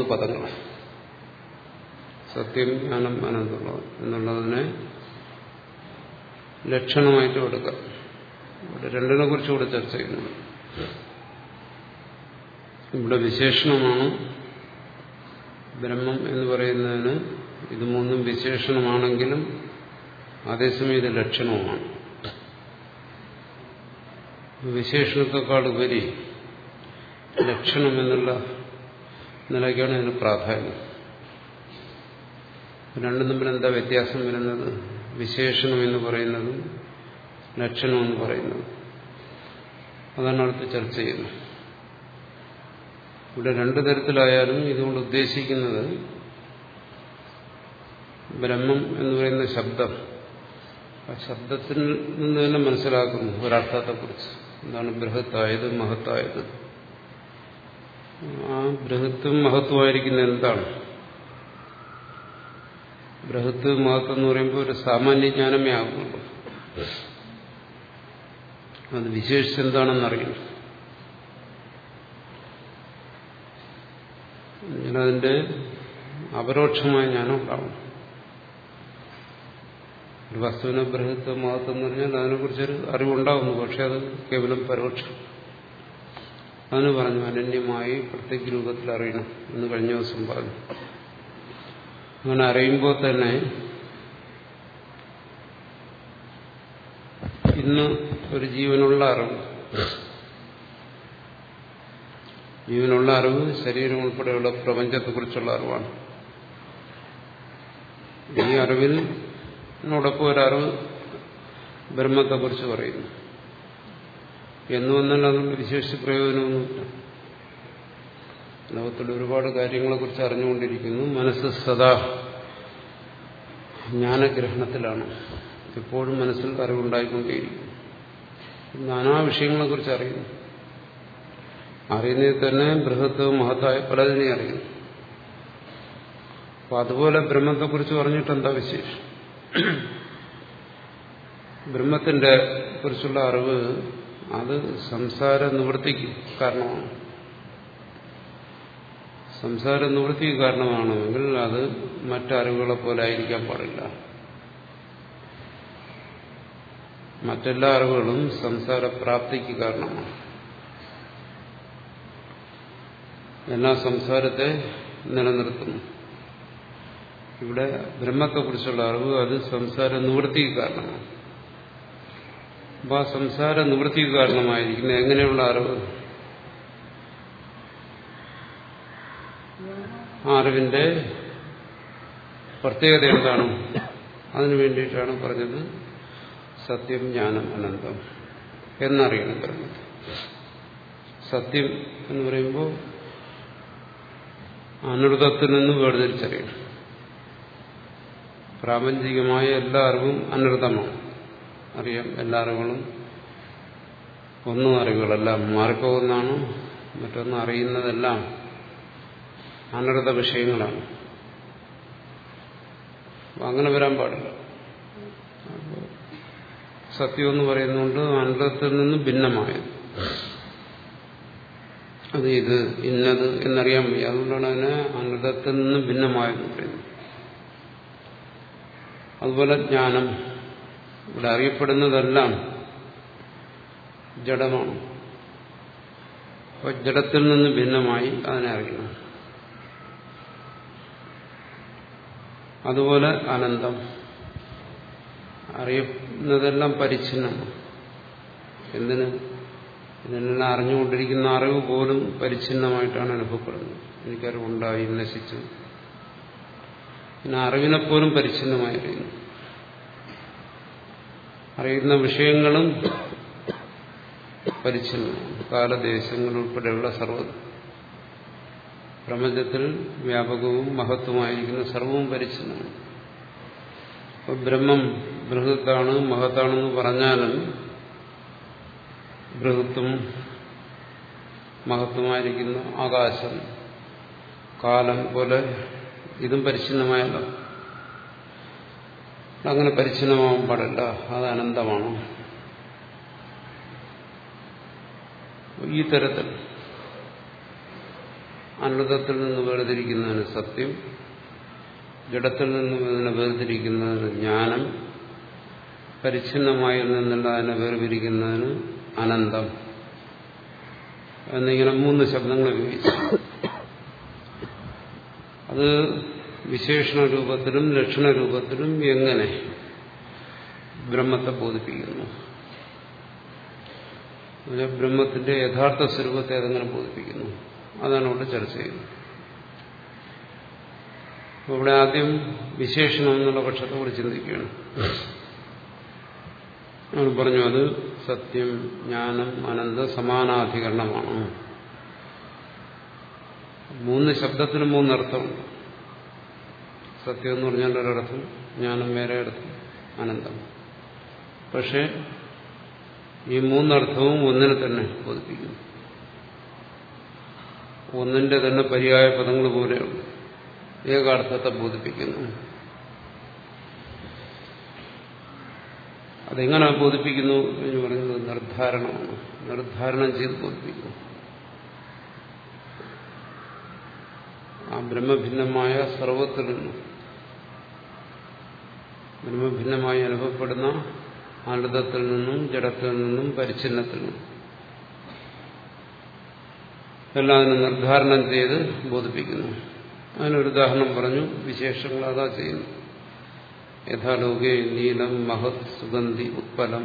മൂന്ന് പദങ്ങൾ. സത്യം ജ്ഞാനം അനന്തമുള്ളത് എന്നുള്ളതിനെ ലക്ഷണമായിട്ട് കൊടുക്കാം. ഇവിടെ രണ്ടിനെ കുറിച്ച് കൂടെ ചർച്ച ചെയ്യുന്നുണ്ട്. ഇവിടെ വിശേഷണമാണ് ബ്രഹ്മം എന്ന് പറയുന്നതിന് ഇത് മൂന്നും വിശേഷണമാണെങ്കിലും അതേസമയം ഇത് ലക്ഷണവുമാണ്. വിശേഷണത്തെക്കാളുപരി ലക്ഷണം എന്നുള്ള നിലയ്ക്കാണ് ഇതിന് പ്രാധാന്യം രണ്ടും തമ്മിൽ എന്താ വ്യത്യാസം വരുന്നത് വിശേഷണം എന്ന് പറയുന്നതും ലക്ഷണം എന്ന് പറയുന്നതും അതാണ് അടുത്ത് ചർച്ച ചെയ്യുന്നത് ഇവിടെ രണ്ടു തരത്തിലായാലും ഇതുകൊണ്ട് ഉദ്ദേശിക്കുന്നത് ബ്രഹ്മം എന്ന് പറയുന്ന ശബ്ദം ആ ശബ്ദത്തിൽ നിന്ന് തന്നെ മനസ്സിലാക്കുന്നു ഒരർത്ഥത്തെക്കുറിച്ച് എന്താണ് ബൃഹത്തായത് മഹത്തായത് ആ ബൃഹത്വം മഹത്വമായിരിക്കുന്ന എന്താണ്? ബൃഹത്ത് മഹത്വം എന്ന് പറയുമ്പോൾ ഒരു സാമാന്യ ജ്ഞാനമേ ആകുന്നുള്ളൂ. അത് വിശേഷിച്ച് എന്താണെന്നറിയണം ഞാനതിന്റെ അപരോക്ഷമായ ജ്ഞാനം ഉണ്ടാവും ഒരു വസ്തുവിനെ ബൃഹത്വ മഹത്വം എന്ന് പറഞ്ഞാൽ അതിനെക്കുറിച്ചൊരു അറിവുണ്ടാവുന്നു പക്ഷെ അത് കേവലം പരോക്ഷം. അതിന് പറഞ്ഞു അനന്യമായി പ്രത്യേക രൂപത്തിൽ അറിയണം എന്ന് കഴിഞ്ഞ ദിവസം പറഞ്ഞു. അങ്ങനെ അറിയുമ്പോൾ തന്നെ ഇന്ന് ഒരു ജീവനുള്ള അറിവ് ജീവനുള്ള അറിവ് ശരീരം ഉൾപ്പെടെയുള്ള പ്രപഞ്ചത്തെക്കുറിച്ചുള്ള അറിവാണ്. ഈ അറിവിനോടൊപ്പം ഒരറിവ് ബ്രഹ്മത്തെക്കുറിച്ച് പറയുന്നു. എന്ന് വന്നാൽ അതുകൊണ്ട് വിശേഷിച്ച് പ്രയോജനമൊന്നുമില്ല. ലോകത്തിൽ ഒരുപാട് കാര്യങ്ങളെക്കുറിച്ച് അറിഞ്ഞുകൊണ്ടിരിക്കുന്നു. മനസ്സ് സദാ ജ്ഞാനഗ്രഹണത്തിലാണ്. എപ്പോഴും മനസ്സിൽ അറിവുണ്ടായിക്കൊണ്ടേയിരിക്കും നാനാ വിഷയങ്ങളെക്കുറിച്ച് അറിയുന്നു. അറിയുന്നതിൽ തന്നെ ബൃഹത്ത് മഹത്തായ പലതിനെ അറിയുന്നു. അപ്പൊ അതുപോലെ ബ്രഹ്മത്തെക്കുറിച്ച് പറഞ്ഞിട്ട് എന്താ വിശേഷം? ബ്രഹ്മത്തിന്റെ കുറിച്ചുള്ള അറിവ് അത് സംസാര നിവൃത്തിക്ക് കാരണമാണ്. സംസാര നിവൃത്തിക്ക് കാരണമാണെങ്കിൽ അത് മറ്ററിവുകളെ പോലെ ആയിരിക്കാൻ പാടില്ല. മറ്റെല്ലാ അറിവുകളും സംസാരപ്രാപ്തിക്ക് കാരണമാണ്. എല്ലാ സംസാരത്തെ നിലനിർത്തുന്നു. ഇവിടെ ബ്രഹ്മത്തെക്കുറിച്ചുള്ള അറിവ് അത് സംസാര നിവൃത്തിക്ക് കാരണമാണ്. അപ്പൊ ആ സംസാര നിവൃത്തിക്ക് കാരണമായിരിക്കുന്നത് എങ്ങനെയുള്ള അറിവ്? ആ അറിവിന്റെ പ്രത്യേകത എന്താണ്? അതിനു വേണ്ടിയിട്ടാണ് പറഞ്ഞത് സത്യം ജ്ഞാനം അനന്തം എന്നറിയണം ബ്രഹ്മത്തെ സത്യം എന്ന് പറയുമ്പോൾ അനൃതത്തിൽ നിന്ന് വേർതിരിച്ചറിയണം. പ്രാപഞ്ചികമായ എല്ലാ അറിവും അനൃതമാണ് അറിയാം. എല്ലാ അറിവുകളും ഒന്നും അറിവുകളല്ല മാറിപ്പോകുന്നതാണ്? മറ്റൊന്ന് അറിയുന്നതെല്ലാം അനർത വിഷയങ്ങളാണ്. അങ്ങനെ വരാൻ പാടില്ല. സത്യം എന്ന് പറയുന്നുണ്ട് അനൃതത്തിൽ നിന്ന് ഭിന്നമായത്. അത് ഇത് ഇന്നത് എന്നറിയാൻ വയ്യ. അതുകൊണ്ടാണ് അതിനെ അനൃതത്തിൽ നിന്ന് ഭിന്നമായെന്ന് പറയുന്നത്. അതുപോലെ ജ്ഞാനം. ഇവിടെ അറിയപ്പെടുന്നതെല്ലാം ജഡമാണ്. അപ്പൊ ജഡത്തിൽ നിന്ന് ഭിന്നമായി അതിനെ അറിയണം. അതുപോലെ അനന്തം. അറിയുന്നതെല്ലാം പരിച്ഛിന്നമാണ്. എന്തിന്? ഇതിനെല്ലാം അറിഞ്ഞുകൊണ്ടിരിക്കുന്ന അറിവ് പോലും പരിച്ഛിന്നമായിട്ടാണ് അനുഭവപ്പെടുന്നത്. എനിക്കറിവുണ്ടായി നശിച്ചു. പിന്നെ അറിവിനെപ്പോലും പരിച്ഛിന്നമായി അറിയുന്നു. അറിയുന്ന വിഷയങ്ങളും പരിച്ഛിന്നമാണ് കാലദേശങ്ങൾ ഉൾപ്പെടെയുള്ള സർവ പ്രപഞ്ചത്തിൽ വ്യാപകവും മഹത്വമായിരിക്കുന്ന സർവവും പരിച്ഛിന്നമാണ്. അപ്പോൾ ബ്രഹ്മം ബൃഹത്താണ് മഹത്താണെന്ന് പറഞ്ഞാലും ബൃഹത്വം മഹത്വമായിരിക്കുന്ന ആകാശം കാലം പോലെ ഇതും പരിച്ഛിന്നമായല്ലോ. അങ്ങനെ പരിച്ഛിന്നമാവാൻ പാടില്ല. അത് അനന്തമാണ്. ഈ തരത്തിൽ അനന്തത്തിൽ നിന്ന് വേർതിരിക്കുന്നതിന് സത്യം ജഡത്തിൽ നിന്നും ഇതിനെ വേർതിരിക്കുന്നതിന് ജ്ഞാനം പരിച്ഛിന്നമായി നിന്നുള്ള അതിനെ വേർതിരിക്കുന്നതിന് അനന്തം എന്നിങ്ങനെ മൂന്ന് ശബ്ദങ്ങൾ ഉപയോഗിച്ചു. അത് വിശേഷണ രൂപത്തിലും ലക്ഷണ രൂപത്തിലും എങ്ങനെ ബ്രഹ്മത്തെ ബോധിപ്പിക്കുന്നു? ബ്രഹ്മത്തിന്റെ യഥാർത്ഥ സ്വരൂപത്തെ അതെങ്ങനെ ബോധിപ്പിക്കുന്നു? അതാണ് ഇവിടെ ചർച്ച ചെയ്യുന്നത്. ഇവിടെ ആദ്യം വിശേഷണം എന്നുള്ള പക്ഷത്തെ കൂടി ചിന്തിക്കുകയാണ്. നമ്മൾ പറഞ്ഞു അത് സത്യം ജ്ഞാനം അനന്ത സമാനാധികരണമാണ്. മൂന്ന് ശബ്ദത്തിന് മൂന്നർത്ഥമുണ്ട്. സത്യം എന്ന് പറഞ്ഞാൽ ഒരിടത്തും ജ്ഞാനം വേറെ ഇടത്തും അനന്തം. പക്ഷെ ഈ മൂന്നർത്ഥവും ഒന്നിനെ തന്നെ ബോധിപ്പിക്കുന്നു. ഒന്നിന്റെ തന്നെ പര്യായ പദങ്ങൾ പോലെയാണ് ഏകാർത്ഥത്തെ ബോധിപ്പിക്കുന്നു. അതെങ്ങനെ ബോധിപ്പിക്കുന്നു എന്ന് പറയുന്നത് നിർദ്ധാരണമാണ്. നിർദ്ധാരണം ചെയ്ത് ബോധിപ്പിക്കുന്നു. ആ ബ്രഹ്മഭിന്നമായ സർവത്തിൽ നിന്നും ബ്രഹ്മഭിന്നമായി അനുഭവപ്പെടുന്ന അനൃതത്തിൽ നിന്നും ജഡത്തിൽ നിന്നും പരിച്ഛിന്നത്തിൽ നിന്നും. എല്ലാം അതിനെ നിർദ്ധാരണം ചെയ്ത് ബോധിപ്പിക്കുന്നു. അതിനൊരു ഉദാഹരണം പറഞ്ഞു വിശേഷങ്ങൾ അതാ ചെയ്യുന്നു. യഥാലോകെ നീലം മഹത് സുഗന്ധി ഉത്പലം.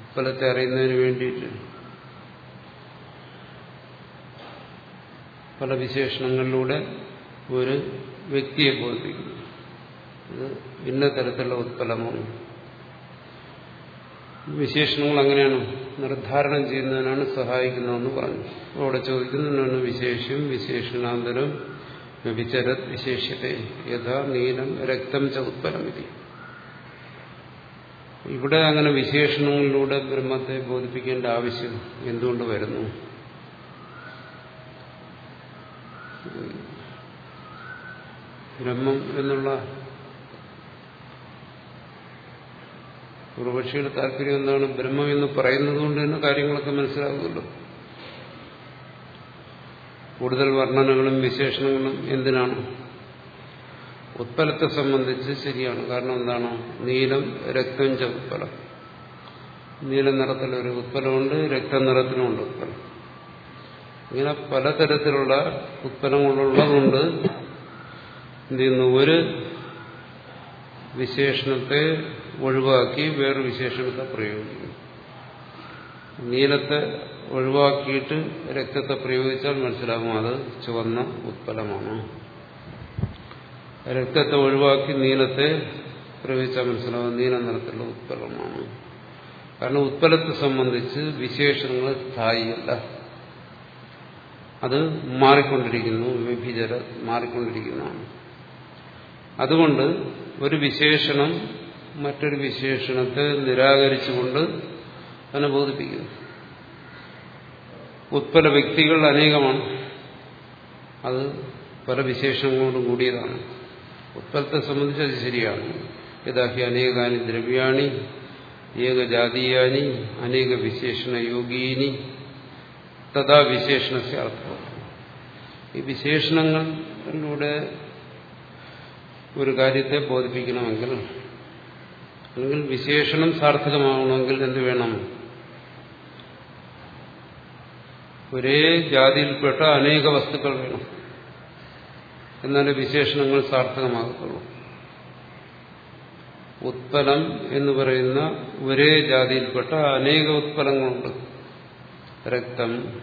ഉത്പലത്തെ അറിയുന്നതിന് വേണ്ടിയിട്ട്. പല വിശേഷണങ്ങളിലൂടെ ഒരു വ്യക്തിയെ ബോധിപ്പിക്കുന്നു. ഇത് ഭിന്ന തരത്തിലുള്ള ഉത്പലമാണ് വിശേഷണങ്ങൾ അങ്ങനെയാണ്. നിർദ്ധാരണം ചെയ്യുന്നതിനാണ് സഹായിക്കുന്നതെന്ന് പറഞ്ഞു. അവിടെ ചോദിക്കുന്നതിനാണ് വിശേഷം വിശേഷണാന്തരം വ്യഭിചരത് വിശേഷത്തെ. യഥാ നീലം രക്തം ച ഉത്പലം ഇത്. ഇവിടെ അങ്ങനെ വിശേഷണങ്ങളിലൂടെ ബ്രഹ്മത്തെ ബോധിപ്പിക്കേണ്ട ആവശ്യം എന്തുകൊണ്ട് വരുന്നു? ബ്രഹ്മം എന്നുള്ള പൂർവപക്ഷിയുടെ താല്പര്യം എന്താണ്? ബ്രഹ്മം എന്ന് പറയുന്നത് കൊണ്ട് തന്നെ കാര്യങ്ങളൊക്കെ മനസ്സിലാകുമല്ലോ കൂടുതൽ വർണനകളും വിശേഷണങ്ങളും എന്തിനാണ്? ഉത്പലത്തെ സംബന്ധിച്ച് ശരിയാണ്. കാരണം എന്താണ്? നീലം രക്തം ച ഉത്പലം നീല നിറത്തിലൊരു ഉത്പലമുണ്ട് രക്തനിറത്തിനുമുണ്ട് ഉത്പലം. ഇങ്ങനെ പലതരത്തിലുള്ള ഉത്പലങ്ങളുള്ളതുകൊണ്ട് എന്ത് ചെയ്യുന്നു? ഒരു വിശേഷണത്തെ ഒഴിവാക്കി വേറെ വിശേഷണത്തെ പ്രയോഗിക്കുന്നു നീലത്തെ ഒഴിവാക്കിയിട്ട് രക്തത്തെ പ്രയോഗിച്ചാൽ മനസ്സിലാകും അത് ചുവന്ന ഉത്പലമാണ്. രക്തത്തെ ഒഴിവാക്കി നീലത്തെ പ്രയോഗിച്ചാൽ മനസ്സിലാകും നീല നിറത്തിലുള്ള ഉത്പലമാണ്. കാരണം ഉത്പലത്തെ സംബന്ധിച്ച് വിശേഷണങ്ങൾ സ്ഥായിയല്ല. അത് മാറിക്കൊണ്ടിരിക്കുന്നു വിഭിചര മാറിക്കൊണ്ടിരിക്കുന്നതാണ്. അതുകൊണ്ട് ഒരു വിശേഷണം മറ്റൊരു വിശേഷണത്തെ നിരാകരിച്ചുകൊണ്ട് തന്നെ ബോധിപ്പിക്കുന്നു. ഉത്പല വ്യക്തികൾ അനേകമാണ്. അത് പല വിശേഷങ്ങളോടും കൂടിയതാണ്. ഉത്പലത്തെ സംബന്ധിച്ച് അത് ശരിയാണ്. യഥാഹി അനേകാനി ദ്രവ്യാണി ഏകജാതീയാനി അനേക വിശേഷണ യോഗീനി തഥാ വിശേഷണസ്യ അർത്ഥം. ഈ വിശേഷണങ്ങളിലൂടെ ഒരു കാര്യത്തെ ബോധിപ്പിക്കണമെങ്കിൽ അല്ലെങ്കിൽ വിശേഷണം സാർത്ഥകമാകണമെങ്കിൽ എന്ത് വേണം? ഒരേ ജാതിയിൽപ്പെട്ട അനേക വസ്തുക്കൾ വേണം. എന്നാലേ വിശേഷണങ്ങൾ സാർത്ഥകമാകത്തുള്ളൂ. ഉത്പലം എന്ന് പറയുന്ന ഒരേ ജാതിയിൽപ്പെട്ട അനേക ഉത്പലങ്ങളുണ്ട്. രക്തം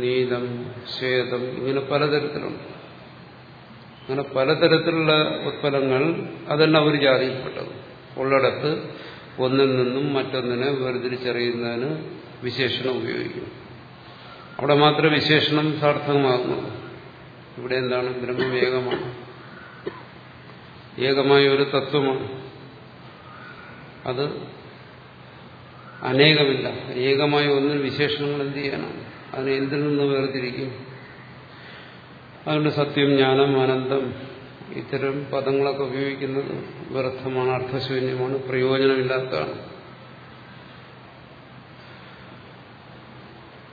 നീലം ശ്വേതം ഇങ്ങനെ പലതരത്തിലുണ്ട്. അങ്ങനെ പലതരത്തിലുള്ള ഉത്പലങ്ങൾ അതെല്ലാം ഒരു ജാതിയിൽപ്പെട്ടത്. ഉള്ളിടത്ത് ഒന്നിൽ നിന്നും മറ്റൊന്നിനെ വേർതിരിച്ചറിയുന്നതിന് വിശേഷണം ഉപയോഗിക്കും അവിടെ മാത്രമേ വിശേഷണം സാർത്ഥകമാകുന്നുള്ളൂ. ഇവിടെ എന്താണ്? ബ്രഹ്മം ഏകമാണ് ഏകമായ ഒരു തത്വമാണ്. അത് അനേകമില്ല. ഏകമായ ഒന്നിൽ വിശേഷണങ്ങൾ എന്ത് ചെയ്യാനാണ്? അതിനെ എന്തിൽ നിന്ന് വേർതിരിക്കും? അതുകൊണ്ട് സത്യം ജ്ഞാനം ആനന്ദം ഇത്തരം പദങ്ങളൊക്കെ ഉപയോഗിക്കുന്നത് വ്യർത്ഥമാണ് അർത്ഥശൂന്യമാണ് പ്രയോജനമില്ലാത്തതാണ്.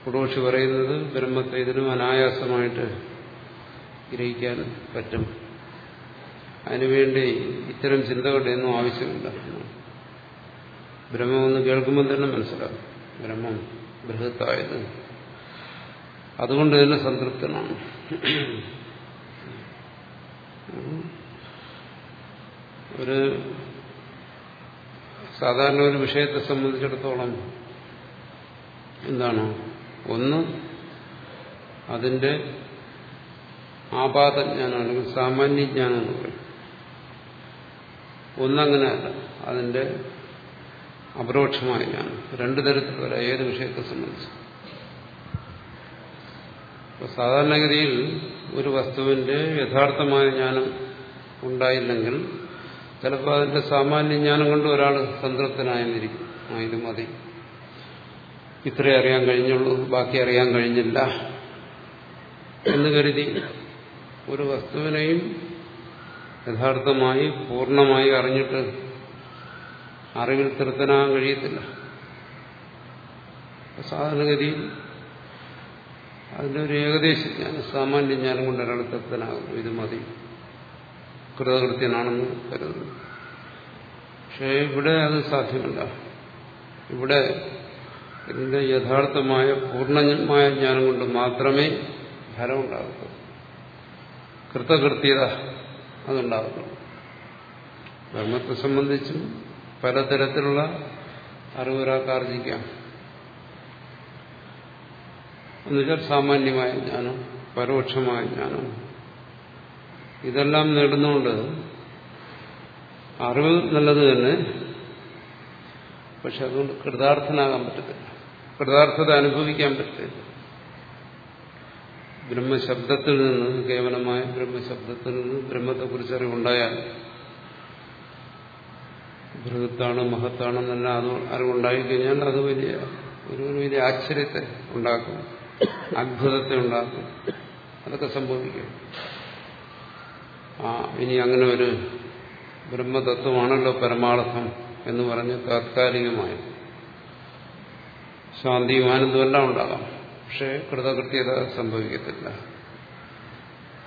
കുടോഷി പറയുന്നത് ബ്രഹ്മത്തെ ഇതിനും അനായാസമായിട്ട് ഗ്രഹിക്കാൻ പറ്റും. അതിനുവേണ്ടി ഇത്തരം ചിന്തകളുടെ ഒന്നും ആവശ്യമില്ല ബ്രഹ്മമെന്ന് കേൾക്കുമ്പോൾ തന്നെ മനസ്സിലാകും. ബ്രഹ്മം ബൃഹത്തായത് അതുകൊണ്ട് തന്നെ സംതൃപ്തനാണ്. ഒരു സാധാരണ ഒരു വിഷയത്തെ സംബന്ധിച്ചിടത്തോളം എന്താണ്? ഒന്ന് അതിന്റെ ആപാതജ്ഞാനം അല്ലെങ്കിൽ സാമാന്യജ്ഞാനം എന്ന് പറയും ഒന്നങ്ങനെയല്ല അതിന്റെ അപരോക്ഷമായ ജ്ഞാനം. രണ്ടു തരത്തിലുള്ള ഏത് വിഷയത്തെ സംബന്ധിച്ച്. സാധാരണഗതിയിൽ ഒരു വസ്തുവിന്റെ യഥാർത്ഥമായ ജ്ഞാനം ഉണ്ടായില്ലെങ്കിൽ ചിലപ്പോൾ അതിന്റെ സാമാന്യ ജ്ഞാനം കൊണ്ട് ഒരാൾ സംതൃപ്തനായെന്നിരിക്കും ആ ഇത് മതി. ഇത്രേ അറിയാൻ കഴിഞ്ഞുള്ളൂ ബാക്കി അറിയാൻ കഴിഞ്ഞില്ല എന്ന് കരുതി ഒരു വസ്തുവിനെയും യഥാർത്ഥമായി പൂർണമായി അറിഞ്ഞിട്ട് അറിവിൽ തൃപ്തനാകാൻ കഴിയത്തില്ല. സാധാരണഗതിയിൽ അതിന്റെ ഒരു ഏകദേശ ജ്ഞാനം സാമാന്യ ജ്ഞാനം കൊണ്ട് ഒരാൾ തൃപ്തനാകുന്നു ഇത് മതി. കൃതകൃത്യനാണെന്ന് കരുതുന്നു. പക്ഷേ ഇവിടെ അത് സാധ്യമല്ല. ഇവിടെ ഇതിന്റെ യഥാർത്ഥമായ പൂർണമായ ജ്ഞാനം കൊണ്ട് മാത്രമേ ഫലം ഉണ്ടാകത്തുള്ളൂ. കൃതകൃത്യത അതുണ്ടാകത്തുള്ളൂ. ധർമ്മത്തെ സംബന്ധിച്ചും പലതരത്തിലുള്ള അറിവൊരാൾക്ക് ആർജിക്കാം. എന്നുവെച്ചാൽ സാമാന്യമായ ജ്ഞാനം പരോക്ഷമായ ജ്ഞാനം. ഇതെല്ലാം നേടുന്നുകൊണ്ട് അറിവ് നല്ലത് തന്നെ പക്ഷെ അതുകൊണ്ട് കൃതാർത്ഥനാകാൻ പറ്റത്തില്ല. കൃതാർത്ഥത അനുഭവിക്കാൻ പറ്റത്തില്ല. ബ്രഹ്മശബ്ദത്തിൽ നിന്ന് കേവലമായ ബ്രഹ്മശബ്ദത്തിൽ നിന്ന് ബ്രഹ്മത്തെക്കുറിച്ച് അറിവുണ്ടായാൽ ബൃഹത്താണ് മഹത്താണെന്നെല്ലാം അത് അറിവുണ്ടായിക്കഴിഞ്ഞാൽ അത് വലിയ ഒരു വലിയ ആശ്ചര്യത്തെ ഉണ്ടാക്കും. അത്ഭുതത്തെ ഉണ്ടാക്കും. അതൊക്കെ സംഭവിക്കും. ആ ഇനി അങ്ങനെ ഒരു ബ്രഹ്മതത്വമാണല്ലോ പരമാർത്ഥം എന്ന് പറഞ്ഞ് താത്കാലികമായി. ശാന്തിയും ആനന്ദവും എല്ലാം ഉണ്ടാകാം. പക്ഷേ കൃതകൃത്യത സംഭവിക്കത്തില്ല.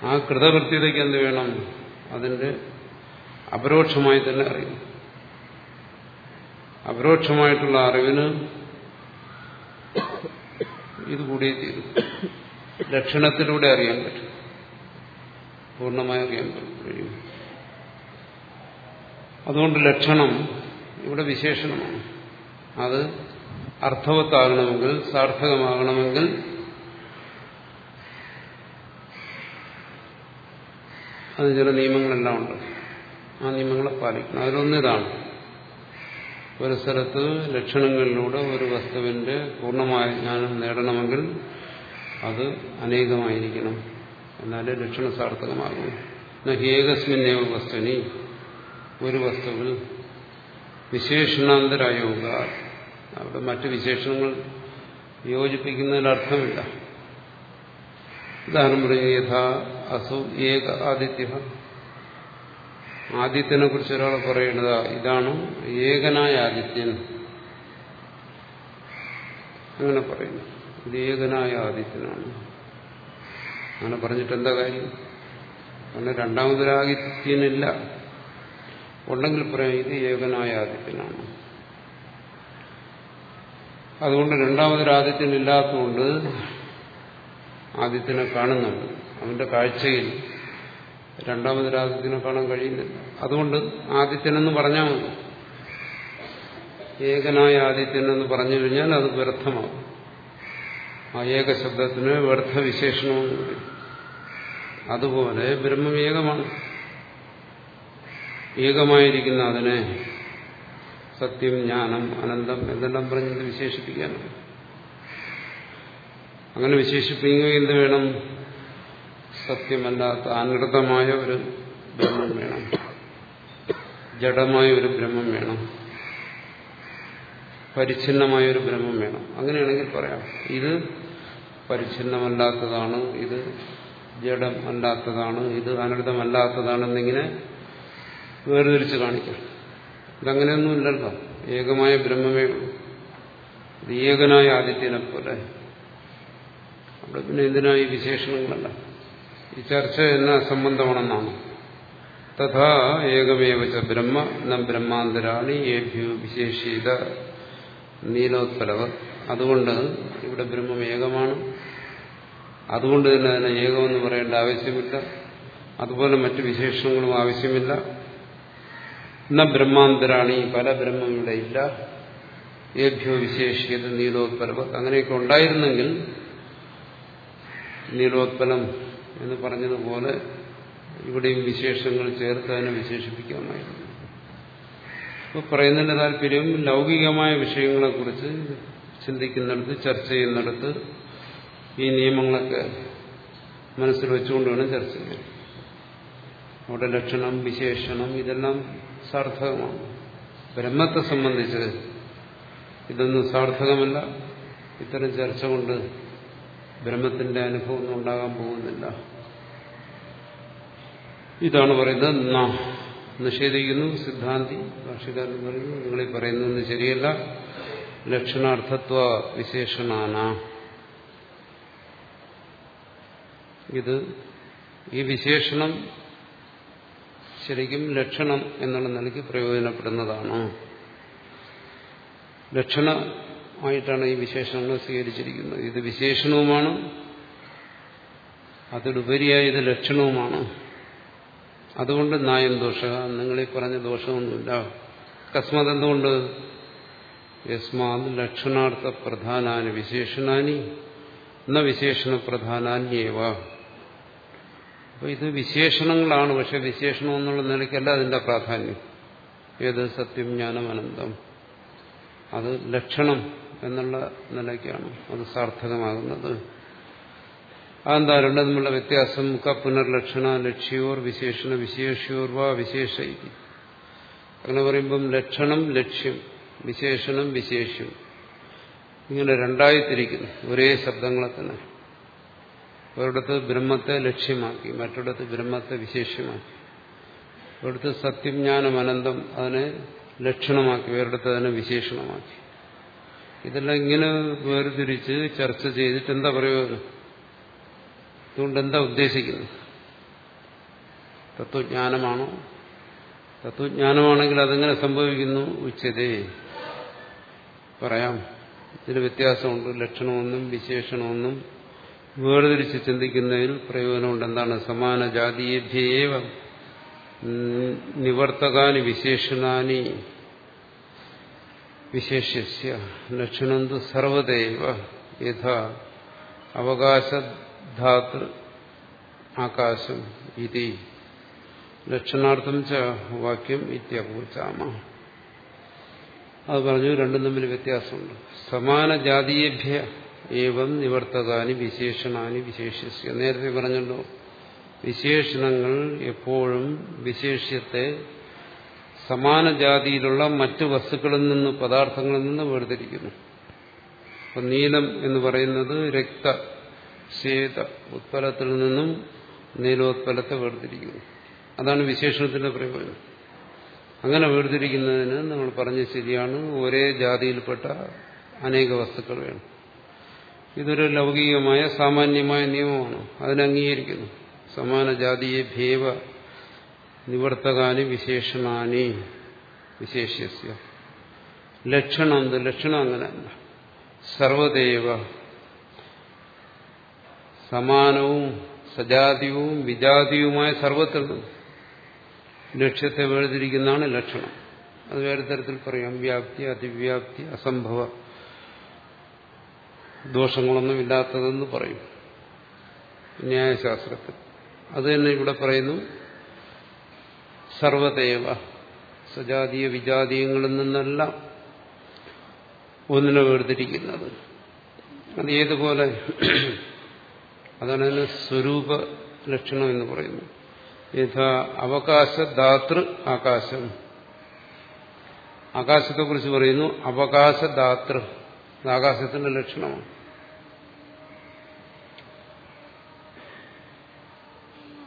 ആ കൃതകൃത്യതയ്ക്ക് എന്ത് വേണം? അതിന്റെ അപരോക്ഷമായി തന്നെ അറിയും അപരോക്ഷമായിട്ടുള്ള അറിവിന് ഇത് കൂടിയേ തീരും. ലക്ഷണത്തിലൂടെ അറിയാൻ പറ്റും. പൂർണമായി അറിയാൻ കഴിയും അതുകൊണ്ട് ലക്ഷണം ഇവിടെ വിശേഷണമാണ്. അത് അർത്ഥവത്താകണമെങ്കിൽ സാർത്ഥകമാകണമെങ്കിൽ അത് ചില നിയമങ്ങളെല്ലാം ഉണ്ട്. ആ നിയമങ്ങളെ പാലിക്കണം. അതിലൊന്നിതാണ് ഒരു സ്ഥലത്ത് ലക്ഷണങ്ങളിലൂടെ ഒരു വസ്തുവിന്റെ പൂർണമായ ജ്ഞാനം നേടണമെങ്കിൽ അത് അനേകമായിരിക്കണം എന്നാലേ ലക്ഷണ സാർത്ഥകമാകും. ഏകസ്മിന്നേവ വസ്തുനി. ഒരു വസ്തുവിൽ വിശേഷണാന്തരായോഗ. അവിടെ മറ്റ് വിശേഷണങ്ങൾ യോജിപ്പിക്കുന്നതിൽ അർത്ഥമില്ല ഉദാഹരണം പറയുക യഥാ അസു ഏക ആദിത്യ ആദിത്യനെ കുറിച്ച് ഒരാൾ പറയുന്നത് ഇതാണ് ഏകനായ ആദിത്യൻ. അങ്ങനെ പറയുന്നു. ഇത് ഏകനായ ആദിത്യനാണ്. അങ്ങനെ പറഞ്ഞിട്ട് എന്താ കാര്യം? അങ്ങനെ രണ്ടാമതൊരാദിത്യനില്ല. ഉണ്ടെങ്കിൽ പറയാം ഇത് ഏകനായ ആദിത്യനാണ്. അതുകൊണ്ട് രണ്ടാമതൊരാദിത്യനില്ലാത്തതുകൊണ്ട് ആദിത്യനെ കാണുന്നുണ്ട്. അവന്റെ കാഴ്ചയിൽ രണ്ടാമതൊരാദിത്യനെ കാണാൻ കഴിയുന്നില്ല അതുകൊണ്ട് ആദിത്യനെന്ന് പറഞ്ഞാൽ മതി. ഏകനായ ആദിത്യനെന്ന് പറഞ്ഞു കഴിഞ്ഞാൽ അത് വ്യർത്ഥമാകും ആ ഏക ശബ്ദത്തിന് വ്യർത്ഥ വിശേഷണമെന്ന് പറയും അതുപോലെ ബ്രഹ്മം ഏകമാണ് ഏകമായിരിക്കുന്ന അതിനെ സത്യം ജ്ഞാനം അനന്തം എന്തെല്ലാം പറഞ്ഞത് വിശേഷിപ്പിക്കാനാണ് അങ്ങനെ വിശേഷിപ്പിക്കുക എന്ത് വേണം? സത്യമല്ലാത്ത അനൃതമായ ഒരു ബ്രഹ്മം വേണം. ജഡമായ ഒരു ബ്രഹ്മം വേണം. പരിച്ഛിന്നമായ ഒരു ബ്രഹ്മം വേണം. അങ്ങനെയാണെങ്കിൽ പറയാം. ഇത് പരിച്ഛിന്നമല്ലാത്തതാണ് ഇത് ജഡം അല്ലാത്തതാണ് ഇത് അനൃതമല്ലാത്തതാണെന്നിങ്ങനെ വേർതിരിച്ച് കാണിക്കാം. ഇതങ്ങനെയൊന്നുമില്ലല്ലോ. ഏകമായ ബ്രഹ്മമേ ഉള്ളൂ. ഏകനായ ആദിത്യനെ പോലെ. അവിടെ പിന്നെ എന്തിനാ ഈ വിശേഷണങ്ങളല്ല? ഈ ചർച്ച എന്ന സംബന്ധമാണെന്നാണ്. തഥാ ഏകമേവ ച ബ്രഹ്മ ന ബ്രഹ്മാന്തരാണി ഏഭ്യോ വിശേഷിത നീലോത്പലവ അതുകൊണ്ട് ഇവിടെ ബ്രഹ്മം ഏകമാണ്. അതുകൊണ്ട് തന്നെ അതിനെ ഏകമെന്ന് പറയേണ്ട ആവശ്യമില്ല. അതുപോലെ മറ്റു വിശേഷണങ്ങളും ആവശ്യമില്ല. ന ബ്രഹ്മാന്തരാണി പല ബ്രഹ്മം ഇവിടെ ഇല്ല. ഏഭ്യോ വിശേഷിയത് നീലോത്പലവ അങ്ങനെയൊക്കെ ഉണ്ടായിരുന്നെങ്കിൽ നീലോത്പലം എന്ന് പറഞ്ഞതുപോലെ ഇവിടെയും വിശേഷങ്ങൾ ചേർത്ത് അതിനെ വിശേഷിപ്പിക്കാമായിരുന്നു. അപ്പോൾ പറയുന്നതിന്റെ താല്പര്യം ലൗകികമായ വിഷയങ്ങളെക്കുറിച്ച് ചിന്തിക്കുന്നിടത്ത് ചർച്ച ചെയ്യുന്നിടത്ത് ഈ നിയമങ്ങളൊക്കെ മനസ്സിൽ വെച്ചുകൊണ്ട് വേണം ചർച്ച ചെയ്യാൻ. അവിടെ ലക്ഷണം വിശേഷണം ഇതെല്ലാം സാർത്ഥകമാണ്. ബ്രഹ്മത്തെ സംബന്ധിച്ച് ഇതൊന്നും സാർത്ഥകമല്ല. ഇത്തരം ചർച്ച കൊണ്ട് ബ്രഹ്മത്തിന്റെ അനുഭവം ഒന്നും ഉണ്ടാകാൻ പോകുന്നില്ല. ഇതാണ് പറയുന്നത് ന. നിഷേധിക്കുന്നു സിദ്ധാന്തി. ഭാഷകാരൻ പറയുന്നു നിങ്ങളീ പറയുന്നതൊന്നും ശരിയല്ല. ലക്ഷണാർത്ഥത്വ വിശേഷണാന. ഇത് ഈ വിശേഷണം ശരിക്കും ലക്ഷണം എന്നുള്ള നിലയ്ക്ക് പ്രയോജനപ്പെടുന്നതാണ്. ലക്ഷണമായിട്ടാണ് ഈ വിശേഷണങ്ങൾ സ്വീകരിച്ചിരിക്കുന്നത്. ഇത് വിശേഷണവുമാണ്. അതിലുപരിയായി ഇത് ലക്ഷണവുമാണ്. അതുകൊണ്ട് നായം ദോഷ. നിങ്ങളീ പറഞ്ഞ ദോഷമൊന്നുമില്ല. അക്കസ്മാത് എന്തുകൊണ്ട്? യസ്മാത് ലക്ഷണാർത്ഥ പ്രധാനാനി വിശേഷണാനി എന്ന വിശേഷണ പ്രധാനാന്യേവ. അപ്പൊ ഇത് വിശേഷണങ്ങളാണ്. പക്ഷെ വിശേഷണം എന്നുള്ള നിലയ്ക്കല്ല അതിന്റെ പ്രാധാന്യം. ഏത് സത്യം ജ്ഞാനം അനന്തം. അത് ലക്ഷണം എന്നുള്ള നിലയ്ക്കാണ് അത് സാർത്ഥകമാകുന്നത്. അതെന്താ തമ്മിലുള്ള വ്യത്യാസം ക പുനർലക്ഷണ ലക്ഷ്യോർ വിശേഷണ വിശേഷ്യോർ വാ വിശേഷ അങ്ങനെ പറയുമ്പം ലക്ഷണം ലക്ഷ്യം വിശേഷണം വിശേഷ്യം. ഇങ്ങനെ രണ്ടായി തിരിക്കുന്നു ഒരേ ശബ്ദങ്ങളെ തന്നെ ഒരിടത്ത് ബ്രഹ്മത്തെ ലക്ഷ്യമാക്കി മറ്റൊരിടത്ത് ബ്രഹ്മത്തെ വിശേഷ്യമാക്കി. ഒരിടത്ത് സത്യം ജ്ഞാനം അനന്തം അതിനെ ലക്ഷണമാക്കി വേറിടത്ത് അതിനെ വിശേഷണമാക്കി. ഇതെല്ലാം ഇങ്ങനെ വേർതിരിച്ച് ചർച്ച ചെയ്തിട്ട് എന്താ പ്രയോജനം അതുകൊണ്ട് എന്താ ഉദ്ദേശിക്കുന്നത്? തത്വജ്ഞാനമാണോ? തത്വജ്ഞാനമാണെങ്കിൽ അതെങ്ങനെ സംഭവിക്കുന്നു? ഉച്ചതേ. പറയാം. ഇതിന് വ്യത്യാസമുണ്ട്. ലക്ഷണമൊന്നും വിശേഷണമൊന്നും വേർതിരിച്ച് ചിന്തിക്കുന്നതിൽ പ്രയോജനമുണ്ട്. എന്താണ്? സമാന ജാതീയഭ്യേവ നിവർത്തകാനി വിശേഷണാനി വിശേഷ്യ. ലക്ഷണം തു സർവദേവ യഥ അവകാശധാതൃ ആകാശം ഇതി. ലക്ഷണാർത്ഥം ച വാക്യം ഇത്യപൂച്ചാമ. അത് പറഞ്ഞു രണ്ടും തമ്മിൽ വ്യത്യാസമുണ്ട്. സമാന ജാതീയഭ്യ ഏവം നിവർത്തകാനി വിശേഷണാനി വിശേഷിസ്യ നേരത്തെ പറഞ്ഞല്ലോ വിശേഷണങ്ങൾ എപ്പോഴും വിശേഷ്യത്തെ സമാന ജാതിയിലുള്ള മറ്റ് വസ്തുക്കളിൽ നിന്ന് പദാർത്ഥങ്ങളിൽ നിന്ന് വേർതിരിക്കുന്നു. അപ്പൊ നീലം എന്ന് പറയുന്നത് രക്ത ശ്വേത ഉത്പലത്തിൽ നിന്നും നീലോത്പലത്തെ വേർതിരിക്കുന്നു. അതാണ് വിശേഷണത്തിന്റെ പ്രയോജനം. അങ്ങനെ വേർതിരിക്കുന്നതിന് നമ്മൾ പറഞ്ഞ ശരിയാണ്. ഒരേ ജാതിയിൽപ്പെട്ട അനേക വസ്തുക്കൾ വേണം. ഇതൊരു ലൗകികമായ സാമാന്യമായ നിയമമാണ്. അതിനെ അംഗീകരിക്കുന്നു സമാന ജാതിയെ ഭേവ നിവർത്തകാനി വിശേഷണാനി വിശേഷ്യസ്യ. ലക്ഷണം എന്ത്? ലക്ഷണം അങ്ങനെയല്ല സർവദേവ സമാനവും സജാതിയവും വിജാതിയുമായ സർവത്തിൽ ലക്ഷ്യത്തെ വേർതിരിക്കുന്നതാണ് ലക്ഷണം. അത് വേറെ തരത്തിൽ പറയാം. വ്യാപ്തി അതിവ്യാപ്തി അസംഭവ ദോഷങ്ങളൊന്നും ഇല്ലാത്തതെന്ന് പറയും. ന്യായശാസ്ത്രത്തിൽ. അത് തന്നെ ഇവിടെ പറയുന്നു. സർവദേവ സജാതീയ വിജാതീയങ്ങളിൽ നിന്നല്ല ഒന്നിനെ വേർതിരിക്കുന്നത്. അത് ഏതുപോലെ? അതാണ് അതിന് സ്വരൂപ ലക്ഷണം എന്ന് പറയുന്നു. യഥാ അവകാശദാതൃ ആകാശം. ആകാശത്തെ കുറിച്ച് പറയുന്നു അവകാശദാതൃ ആകാശത്തിന്റെ ലക്ഷണമാണ്.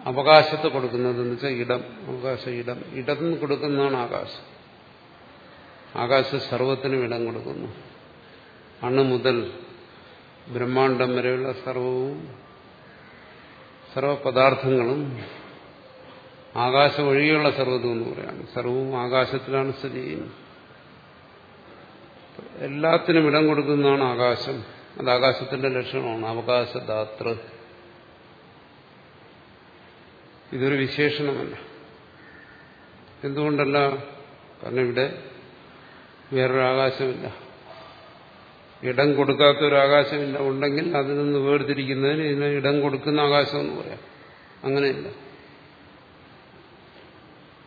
അവകാശത്തെ കൊടുക്കുന്നത് എന്ന് വെച്ചാൽ ഇടം അവകാശ ഇടം. ഇടം കൊടുക്കുന്നതാണ് ആകാശം. ആകാശ സർവത്തിനും ഇടം കൊടുക്കുന്നു. അണു മുതൽ ബ്രഹ്മാണ്ടം വരെയുള്ള സർവവും സർവപദാർത്ഥങ്ങളും ആകാശം ഒഴികെയുള്ള സർവതും എന്ന് പറയാണ്. സർവവും ആകാശത്തിലാണ് സ്ഥിതി ചെയ്യുന്നത്. എല്ലാത്തിനും ഇടം കൊടുക്കുന്നതാണ് ആകാശം. അത് ആകാശത്തിന്റെ ലക്ഷണമാണ്. അവകാശദാതൃ ഇതൊരു വിശേഷണമല്ല. എന്തുകൊണ്ടല്ല? കാരണം ഇവിടെ വേറൊരു ആകാശമില്ല. ഇടം കൊടുക്കാത്ത ഒരു ആകാശമില്ല. ഉണ്ടെങ്കിൽ അതിൽ നിന്ന് വേർതിരിക്കുന്നതിന് ഇതിന് ഇടം കൊടുക്കുന്ന ആകാശം എന്ന് പറയാം. അങ്ങനെയല്ല.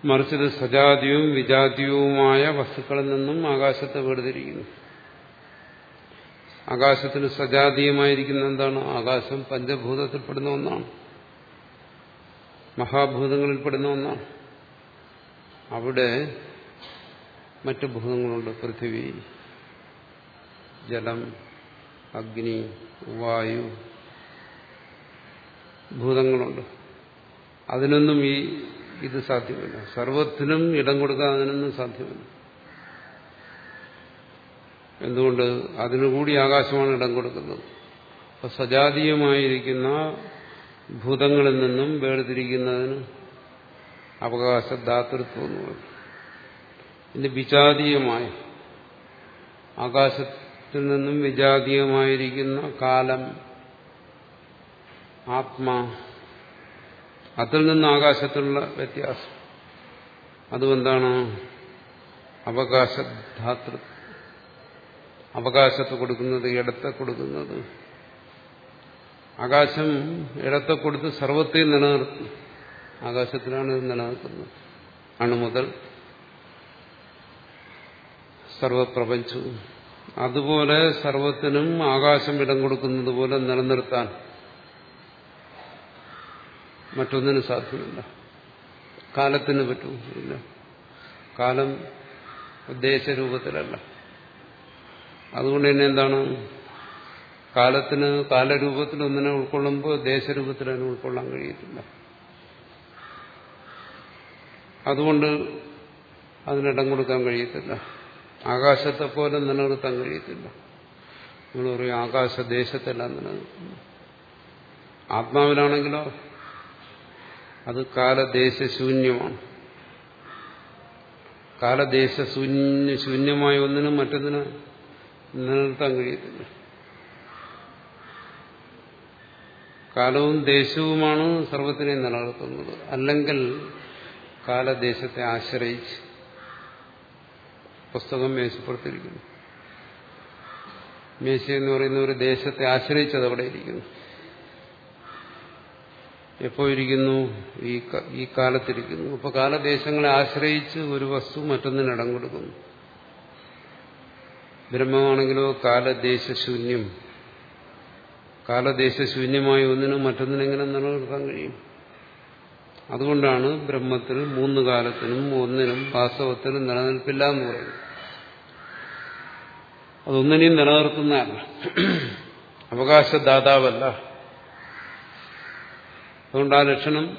മറിച്ചത് സജാതിയും വിജാതിയുമായ വസ്തുക്കളിൽ നിന്നും ആകാശത്തെ വേർതിരിക്കുന്നു. ആകാശത്തിന് സജാതീയമായിരിക്കുന്ന എന്താണ്? ആകാശം പഞ്ചഭൂതത്തിൽപ്പെടുന്ന ഒന്നാണ്. മഹാഭൂതങ്ങളിൽപ്പെടുന്ന ഒന്നാണ്. അവിടെ മറ്റു ഭൂതങ്ങളുണ്ട്. പൃഥിവി ജലം അഗ്നി വായു ഭൂതങ്ങളുണ്ട്. അതിനൊന്നും ഈ ഇത് സാധ്യമല്ല. സർവത്തിനും ഇടം കൊടുക്കാൻ അതിനൊന്നും സാധ്യമല്ല. എന്തുകൊണ്ട്? അതിനുകൂടി ആകാശമാണ് ഇടം കൊടുക്കുന്നത്. അപ്പൊ സജാതീയമായിരിക്കുന്ന ഭൂതങ്ങളിൽ നിന്നും വേർതിരിക്കുന്നതിന് അവകാശദാതൃത്വം എന്ന് പറയും ഇനി വിജാതീയമായ ആകാശത്തിൽ നിന്നും വിജാതീയമായിരിക്കുന്ന കാലം ആത്മാ അതിൽ നിന്ന് ആകാശത്തിലുള്ള വ്യത്യാസം. അതുമെന്താണ് അവകാശധാതൃ അവകാശത്ത് കൊടുക്കുന്നത് ഇടത്തെ കൊടുക്കുന്നത്. ആകാശം ഇടത്തെ കൊടുത്ത് സർവത്തെയും നിലനിർത്തും. ആകാശത്തിലാണ് ഇത് നിലനിൽക്കുന്നത്. അണു മുതൽ സർവപ്രപഞ്ചവും അതുപോലെ സർവത്തിനും ആകാശം ഇടം കൊടുക്കുന്നത് പോലെ നിലനിർത്താൻ മറ്റൊന്നിനും സാധ്യമല്ല കാലത്തിന് പറ്റും ഇല്ല കാലം ദേശരൂപത്തിലല്ല അതുകൊണ്ട് തന്നെ എന്താണ്? കാലത്തിന് കാലരൂപത്തിൽ ഒന്നിനെ ഉൾക്കൊള്ളുമ്പോൾ ദേശരൂപത്തിൽ അതിനെ ഉൾക്കൊള്ളാൻ കഴിയത്തില്ല. അതുകൊണ്ട് അതിനിടം കൊടുക്കാൻ കഴിയത്തില്ല. ആകാശത്തെ പോലെ നിലനിർത്താൻ കഴിയത്തില്ല. നമ്മൾ പറയും ആകാശദേശത്തെല്ലാം നിലനിർത്തുന്നു. ആത്മാവിലാണെങ്കിലോ അത് കാലദേശശൂന്യമാണ്. കാലദേശശൂന്യ ശൂന്യമായ ഒന്നിനും മറ്റൊന്നിന് നിലനിർത്താൻ കഴിയത്തില്ല. കാലവും ദേശവുമാണ് സർവത്തിനെ നിലനിർത്തുന്നത്. അല്ലെങ്കിൽ കാലദേശത്തെ ആശ്രയിച്ച് പുസ്തകം മേശപ്പുറത്തിരിക്കുന്നു. മേശ എന്ന് പറയുന്ന ഒരു ദേശത്തെ ആശ്രയിച്ചത് അവിടെ ഇരിക്കുന്നു എപ്പോ ഇരിക്കുന്നു? ഈ ഈ കാലത്തിരിക്കുന്നു. അപ്പൊ കാലദേശങ്ങളെ ആശ്രയിച്ച് ഒരു വസ്തു മറ്റൊന്നിന് ഇടം കൊടുക്കുന്നു. ബ്രഹ്മമാണെങ്കിലോ കാലദേശശൂന്യം. കാലദേശശൂന്യമായ ഒന്നിനും മറ്റൊന്നിനെങ്ങനെ നിലനിർത്താൻ കഴിയും? അതുകൊണ്ടാണ് ബ്രഹ്മത്തിൽ മൂന്ന് കാലത്തിനും ഒന്നിനും വാസ്തവത്തിനും നിലനിൽപ്പില്ല എന്ന് പറയുന്നത്. അതൊന്നിനെയും നിലനിർത്തുന്നതല്ല. അവകാശദാതാവല്ല. അതുകൊണ്ട് ആ ലക്ഷണം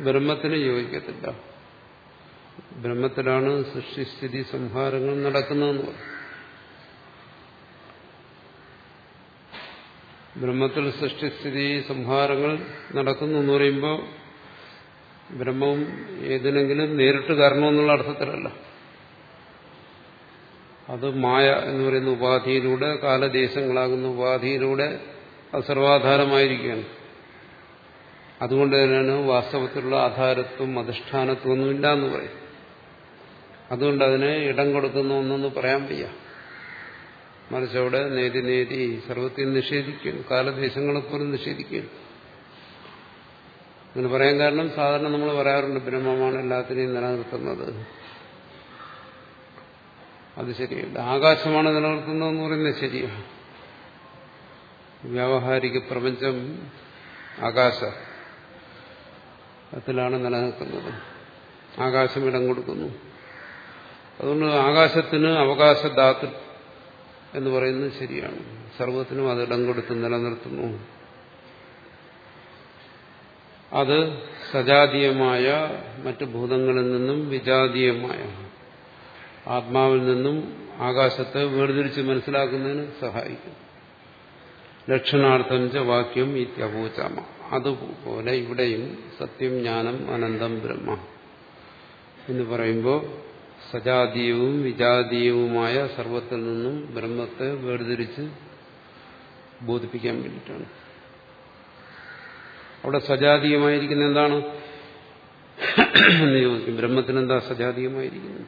ബ്രഹ്മത്തിന് യോജിക്കത്തില്ല. ബ്രഹ്മത്തിലാണ് സൃഷ്ടിസ്ഥിതി സംഹാരങ്ങൾ നടക്കുന്നതെന്ന് പറയും ബ്രഹ്മത്തിൽ സൃഷ്ടിസ്ഥിതി സംഹാരങ്ങൾ നടക്കുന്നു എന്ന് പറയുമ്പോൾ ബ്രഹ്മം ഏതിനെങ്കിലും നേരിട്ട് കാരണമെന്നുള്ള അർത്ഥത്തിലല്ല. അത് മായ എന്ന് പറയുന്ന ഉപാധിയിലൂടെ കാലദേശങ്ങളാകുന്ന ഉപാധിയിലൂടെ അത് സർവാധാരമായിരിക്കുകയാണ്. അതുകൊണ്ട് തന്നെയാണ് വാസ്തവത്തിലുള്ള ആധാരത്വം അധിഷ്ഠാനത്വം ഒന്നുമില്ല എന്ന് പറയും. അതുകൊണ്ട് അതിനെ ഇടം കൊടുക്കുന്ന ഒന്നൊന്ന് പറയാൻ വയ്യ. മറിച്ച് അവിടെ നേതി നേതി സർവത്തിൽ നിഷേധിക്കും കാലദേശങ്ങളെപ്പോലും നിഷേധിക്കും അങ്ങനെ പറയാൻ കാരണം സാധാരണ നമ്മൾ പറയാറുണ്ട് ബ്രഹ്മമാണ് എല്ലാത്തിനെയും നിലനിർത്തുന്നത്. അത് ശരിയല്ല. ആകാശമാണ് നിലനിർത്തുന്നതെന്ന് പറയുന്നത് ശരിയാണ്. വ്യാവഹാരിക പ്രപഞ്ചം ആകാശത്തിലാണ് നിലനിൽക്കുന്നത്. ആകാശം ഇടം കൊടുക്കുന്നു. അതുകൊണ്ട് ആകാശത്തിന് അവകാശദാതൃ എന്ന് പറയുന്നത് ശരിയാണ്. സർവത്തിനും അത് ഇടം കൊടുത്ത് നിലനിർത്തുന്നു. അത് സജാതീയമായ മറ്റു ഭൂതങ്ങളിൽ നിന്നും വിജാതീയമായ ആത്മാവിൽ നിന്നും ആകാശത്തെ വേർതിരിച്ച് മനസ്സിലാക്കുന്നതിന് സഹായിക്കും ലക്ഷണാർത്ഥം ച വാക്യം ഇത്യഭൂചാമ അതുപോലെ ഇവിടെയും സത്യം ജ്ഞാനം അനന്തം ബ്രഹ്മ എന്ന് പറയുമ്പോൾ സജാതീയവും വിജാതീയവുമായ സർവത്തിൽ നിന്നും ബ്രഹ്മത്തെ വേർതിരിച്ച് ബോധിപ്പിക്കാൻ വേണ്ടിയിട്ടാണ്. അവിടെ സജാതീയമായിരിക്കുന്ന എന്താണ്? എന്ന് ചോദിക്കും. ബ്രഹ്മത്തിന് എന്താ സജാതീയമായിരിക്കുന്നത്?